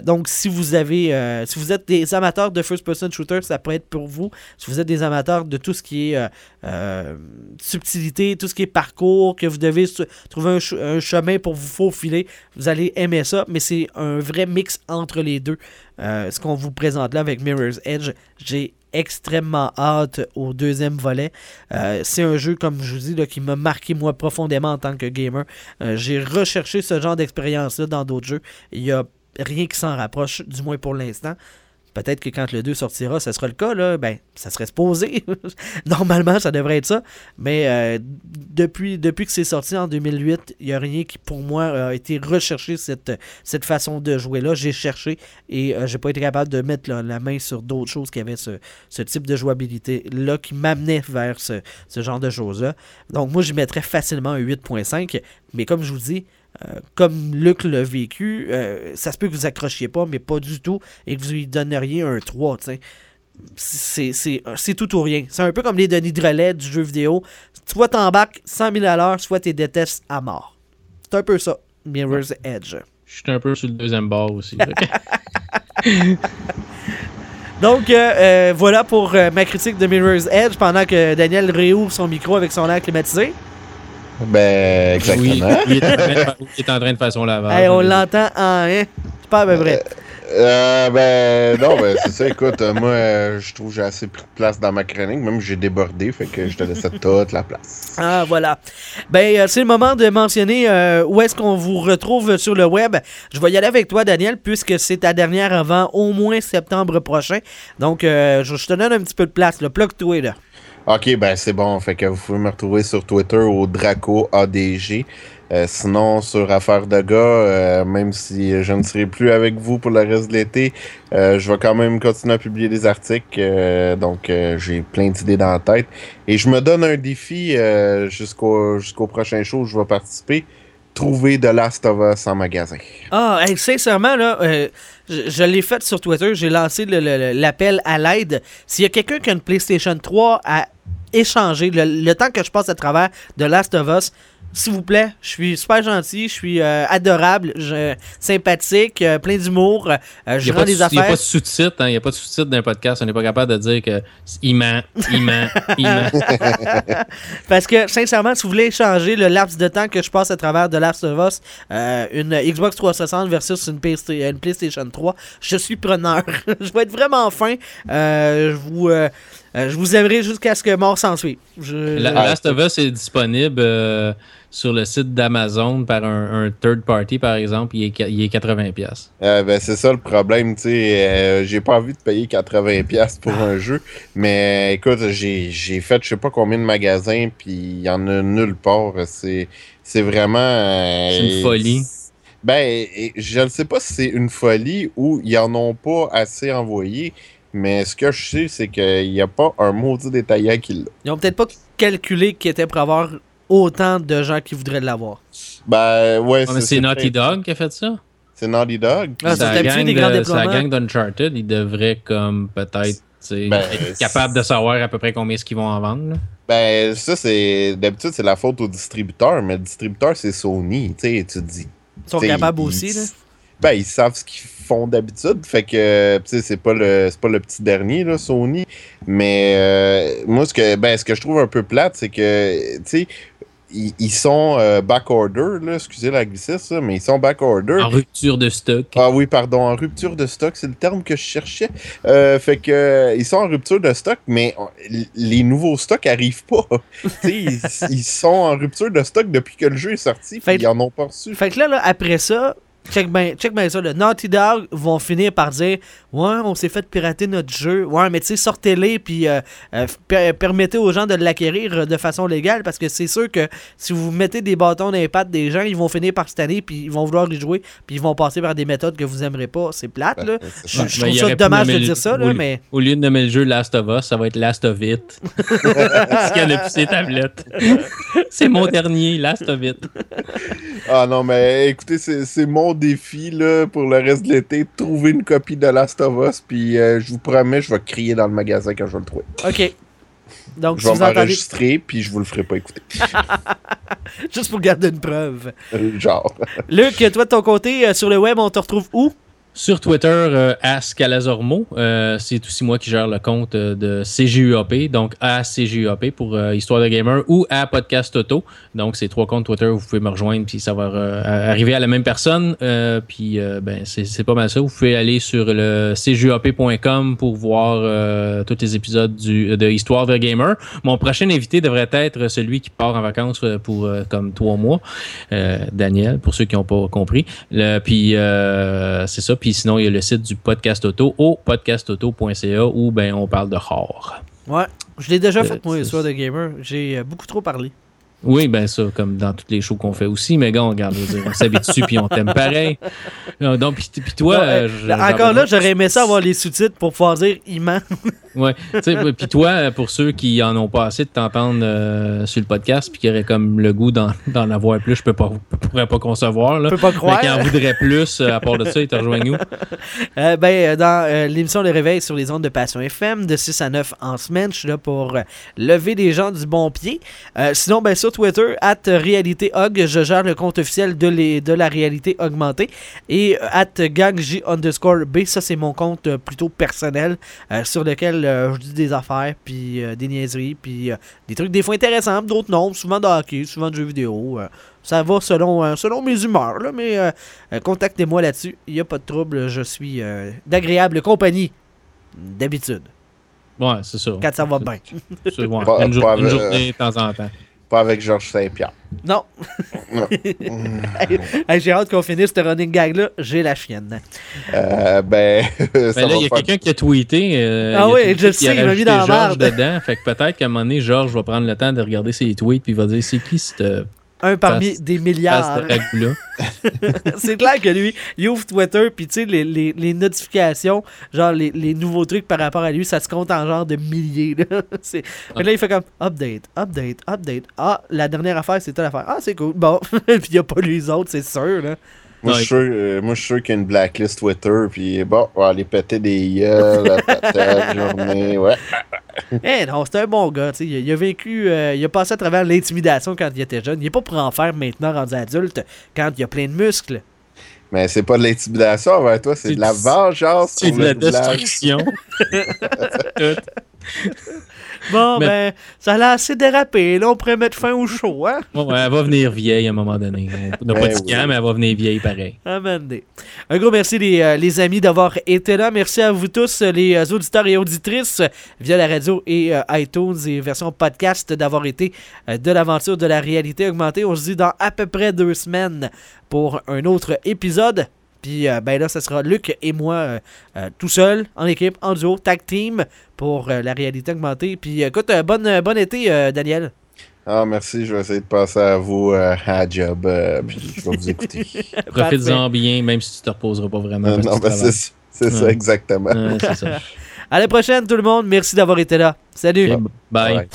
Donc, si vous avez, si vous êtes des amateurs de first-person shooter, ça pourrait être pour vous. Si vous êtes des amateurs de tout ce qui est subtilité, tout ce qui est parcours, que vous devez trouver un, ch- un chemin pour vous faufiler, vous allez aimer ça. Mais c'est un vrai mix entre les deux. Euh, ce qu'on vous présente là avec Mirror's Edge, j'ai extrêmement hâte au deuxième volet. Euh, c'est un jeu, comme je vous dis, qui m'a marqué moi profondément en tant que gamer. Euh, j'ai recherché ce genre d'expérience-là dans d'autres jeux. Il n'y a rien qui s'en rapproche, du moins pour l'instant. Peut-être que quand le 2 sortira, ça sera le cas, là, ben, ça serait supposé. Normalement, ça devrait être ça. Mais euh, depuis, depuis que c'est sorti en 2008, il n'y a rien qui, pour moi, a été recherché cette, cette façon de jouer-là. J'ai cherché et euh, j'ai pas été capable de mettre la, main sur d'autres choses qui avaient ce, ce type de jouabilité-là qui m'amenait vers ce, ce genre de choses-là. Donc, moi, je mettrais facilement un 8.5. Mais comme je vous dis, euh, comme Luc l'a vécu, euh, ça se peut que vous accrochiez pas, mais pas du tout, et que vous lui donneriez un 3, tu sais. C'est- tout ou rien. C'est un peu comme les Denis Drolet du jeu vidéo. Soit t'embarques 100 000 à l'heure, soit t'es détestes à mort. C'est un peu ça, Mirror's Edge. Je suis un peu sur le deuxième bord aussi. Donc, euh, voilà pour ma critique de Mirror's Edge pendant que Daniel réouvre son micro avec son air climatisé. Ben, exactement. Oui, il, est en train de faire, il est en train de faire son lavage. Hey, on l'entend en hein? C'est pas à peu près. Euh, ben, non, ben, c'est ça. Écoute, euh, moi, euh, je trouve que j'ai assez pris de place dans ma chronique. Même j'ai débordé, fait que je te laissais toute la place. Ah, voilà. Ben, euh, c'est le moment de mentionner euh, où est-ce qu'on vous retrouve sur le web. Je vais y aller avec toi, Daniel, puisque c'est ta dernière avant au moins septembre prochain. Donc, euh, je, je te donne un petit peu de place. Le plug toi là. Ok, ben c'est bon. Fait que vous pouvez me retrouver sur Twitter au Draco ADG. Euh, sinon, sur Affaires de gars, euh, même si je ne serai plus avec vous pour le reste de l'été, euh, je vais quand même continuer à publier des articles. donc, j'ai plein d'idées dans la tête. Et je me donne un défi jusqu'au prochain show où je vais participer. Trouver de Last of Us en magasin. Ah, hey, sincèrement, là, je, je l'ai fait sur Twitter. J'ai lancé l'appel à l'aide. S'il y a quelqu'un qui a une PlayStation 3 à échanger, le, le temps que je passe à travers de Last of Us, s'il vous plaît, je suis super gentil, je suis euh, adorable, je, sympathique, euh, plein d'humour, euh, Il je n'y a, rends pas de- des il y a affaires. pas de sous-titres, hein, il n'y a pas de sous-titres d'un podcast. On n'est pas capable de dire que il ment, il ment, il ment. Parce que, sincèrement, si vous voulez échanger le laps de temps que je passe à travers de Last of Us, euh, une Xbox 360 versus une, PS- une PlayStation 3, je suis preneur. je vais être vraiment fin. Je, vous, je vous aimerai jusqu'à ce que mort s'en suive. Je- La- je- Last of Us est disponible euh, sur le site d'Amazon par un, un third party, par exemple. Il est, il est 80$. piastres. Euh, ben, c'est ça le problème, tu sais. euh, j'ai pas envie de payer 80$ pour un jeu. Mais écoute, j'ai j'ai fait je sais pas combien de magasins, puis il y en a nulle part. C'est c'est vraiment. euh, C'est une folie. Ben, je ne sais pas si c'est une folie ou ils en ont pas assez envoyé. Mais ce que je sais, c'est qu'il n'y a pas un maudit détaillant qui l'a. Ils ont peut-être pas calculé qu'il était pour avoir autant de gens qui voudraient l'avoir. Ben, ouais, mais c'est Naughty Dog qui a fait ça? C'est Naughty Dog. Ah, C'est ça la gang des grands de- c'est déploiements. la gang d'Uncharted. Ils devraient comme peut-être Ben, être capables de savoir à peu près combien est-ce qu'ils vont en vendre. là. Ben, ça, c'est. D'habitude, c'est la faute au distributeur, mais le distributeur, c'est Sony. Tu sais, tu te dis. Ils sont T'sais, capables ils- aussi, là. Ben, ils savent ce qu'ils font d'habitude. Fait que, tu sais, c'est pas le c'est pas le petit dernier, là, Sony. Mais euh, moi, ce que, ben, ce que je trouve un peu plate, c'est que, tu sais, ils, sont euh, back-order, là, excusez la glissesse, mais ils sont back-order. En rupture de stock. Ah oui, pardon, en rupture de stock, c'est le terme que je cherchais. Euh, fait que euh, ils sont en rupture de stock, mais euh, les nouveaux stocks arrivent pas. Tu sais, ils, ils sont en rupture de stock depuis que le jeu est sorti, Fait- ils en ont pas reçu. Fait que là, là, après ça, check bien check ben ça. Le Naughty Dog vont finir par dire Ouais, on s'est fait pirater notre jeu. Ouais, mais tu sais, sortez-les puis euh, euh, per- permettez aux gens de l'acquérir euh, de façon légale parce que c'est sûr que si vous mettez des bâtons dans les pattes des gens, ils vont finir par cette année puis ils vont vouloir y jouer puis ils vont passer par des méthodes que vous aimerez pas. C'est plate, là. Je, trouve ça dommage de dire le- ça, là, oui. mais. Au lieu de nommer le jeu Last of Us, ça va être Last of It. Parce qu'il y a plus ses tablettes. c'est mon dernier, Last of It. Ah non, mais écoutez, c'est c'est mon défi là, pour le reste de l'été. Trouver une copie de Last of Us, puis euh, je vous promets, je vais crier dans le magasin quand je vais le trouver. Ok. Donc, Je si vais vous entendez. m'enregistrer, puis je vous le ferai pas écouter. Juste pour garder une preuve. Euh, Genre. Luc, toi de ton côté, euh, sur le web, on te retrouve où? Sur Twitter, euh, @scalazormo, euh, c'est aussi moi qui gère le compte euh, de CGUAP, donc à pour euh, Histoire de Gamer ou à Podcast Auto. Donc, c'est trois comptes Twitter, vous pouvez me rejoindre, puis ça va arriver à la même personne. Puis, ben, c'est pas mal ça. Vous pouvez aller sur le cguap.com pour voir tous les épisodes de Histoire de Gamer. Mon prochain invité devrait être celui qui part en vacances pour comme trois mois, Daniel, pour ceux qui n'ont pas compris. Puis, c'est ça. Sinon, il y a le site du podcast auto au podcastauto.ca où ben, on parle de horror. Ouais. Je l'ai déjà Euh, fait, moi, l'histoire de gamer. J'ai euh, beaucoup trop parlé. Oui, ben ça, comme dans toutes les shows qu'on fait aussi, mais gars, on regarde, on s'habitue puis on t'aime pareil. Euh, Donc, puis, puis toi, Non, euh, je- encore là, j'aurais aimé ça avoir les sous-titres pour pouvoir dire il ment. Ouais, tu sais, puis toi, pour ceux qui en ont pas assez de t'entendre euh, sur le podcast, puis qui auraient comme le goût d'en, avoir plus, je peux pas, je pourrais pas concevoir là. Je peux pas Mais croire. qui en voudrait plus, à part de ça, ils te rejoignent où? Euh, ben, dans l'émission Le Réveil sur les ondes de Passion FM, de 6 à 9 en semaine, je suis là pour lever les gens du bon pied. Sinon, ben, sur Twitter, at Réalité Hog, je gère le compte officiel de, les, de la réalité augmentée. Et euh, at gangj underscore B, ça c'est mon compte euh, plutôt personnel, euh, sur lequel euh, je dis des affaires, puis euh, des niaiseries, puis euh, des trucs des fois intéressants, d'autres non, souvent de hockey, souvent de jeux vidéo. euh, ça va selon, euh, selon mes humeurs, là, mais contactez-moi là-dessus. Il n'y a pas de trouble. Je suis euh, d'agréable compagnie. D'habitude. Ouais, c'est ça. Quand ça va bien. C'est- ouais, Pas- une, jour- journée de temps en temps. Pas avec Georges Saint-Pierre. Non. Hey, J'ai hâte qu'on finisse ce running gag-là. J'ai la chienne. Euh, ben, ça Ben là, il y a faire- quelqu'un qui a tweeté. euh, Ah a oui, tweeté je sais, il m'a mis dans la dedans. Fait que peut-être qu'à un moment donné, Georges va prendre le temps de regarder ses tweets puis il va dire c'est qui cette Un parmi des milliards. C'est clair que lui, il ouvre Twitter, puis tu sais, les, les, les notifications, genre les, les nouveaux trucs par rapport à lui, ça se compte en genre de milliers. Là, C'est- là il fait comme update, update, update. Ah, la dernière affaire, c'est telle affaire. Ah, c'est cool. Bon, puis il n'y a pas les autres, c'est sûr. Là. Moi, je suis sûr, euh, moi, je suis sûr qu'il y a une blacklist Twitter, puis bon, on va aller péter des gueules, la journée, ouais. Eh non, c'est un bon gars. tu sais, Il, a- il a vécu, euh, il a passé à travers l'intimidation quand il était jeune. Il n'est pas pour en faire maintenant, rendu adulte, quand il a plein de muscles. Mais c'est pas de l'intimidation envers toi, c'est C'est de la vengeance C'est de la destruction. Bon, Mais- ben, ça a assez dérapé. Là, on pourrait mettre fin au show, hein? Ouais, ouais, elle va venir vieille à un moment donné. On n'a pas Ben oui. quand, mais elle va venir vieille pareil. Amené. Un gros merci, les, euh, les amis, d'avoir été là. Merci à vous tous, les euh, auditeurs et auditrices, euh, via la radio et euh, iTunes et version podcast, d'avoir été de l'aventure de la réalité augmentée. On se dit dans à peu près deux semaines pour un autre épisode. Puis euh, ben là, ce sera Luc et moi euh, euh, tout seul, en équipe, en duo, tag team pour euh, la réalité augmentée. Puis écoute, euh, bonne, euh, bon été, euh, Daniel. Ah, merci, je vais essayer de passer à vous euh, à job, euh, puis je vais vous écouter. Profites-en bien, même si tu te reposeras pas vraiment. Euh, non, ben, c'est c'est ça, exactement. Ouais, c'est ça. À la prochaine, tout le monde. Merci d'avoir été là. Salut. Bye.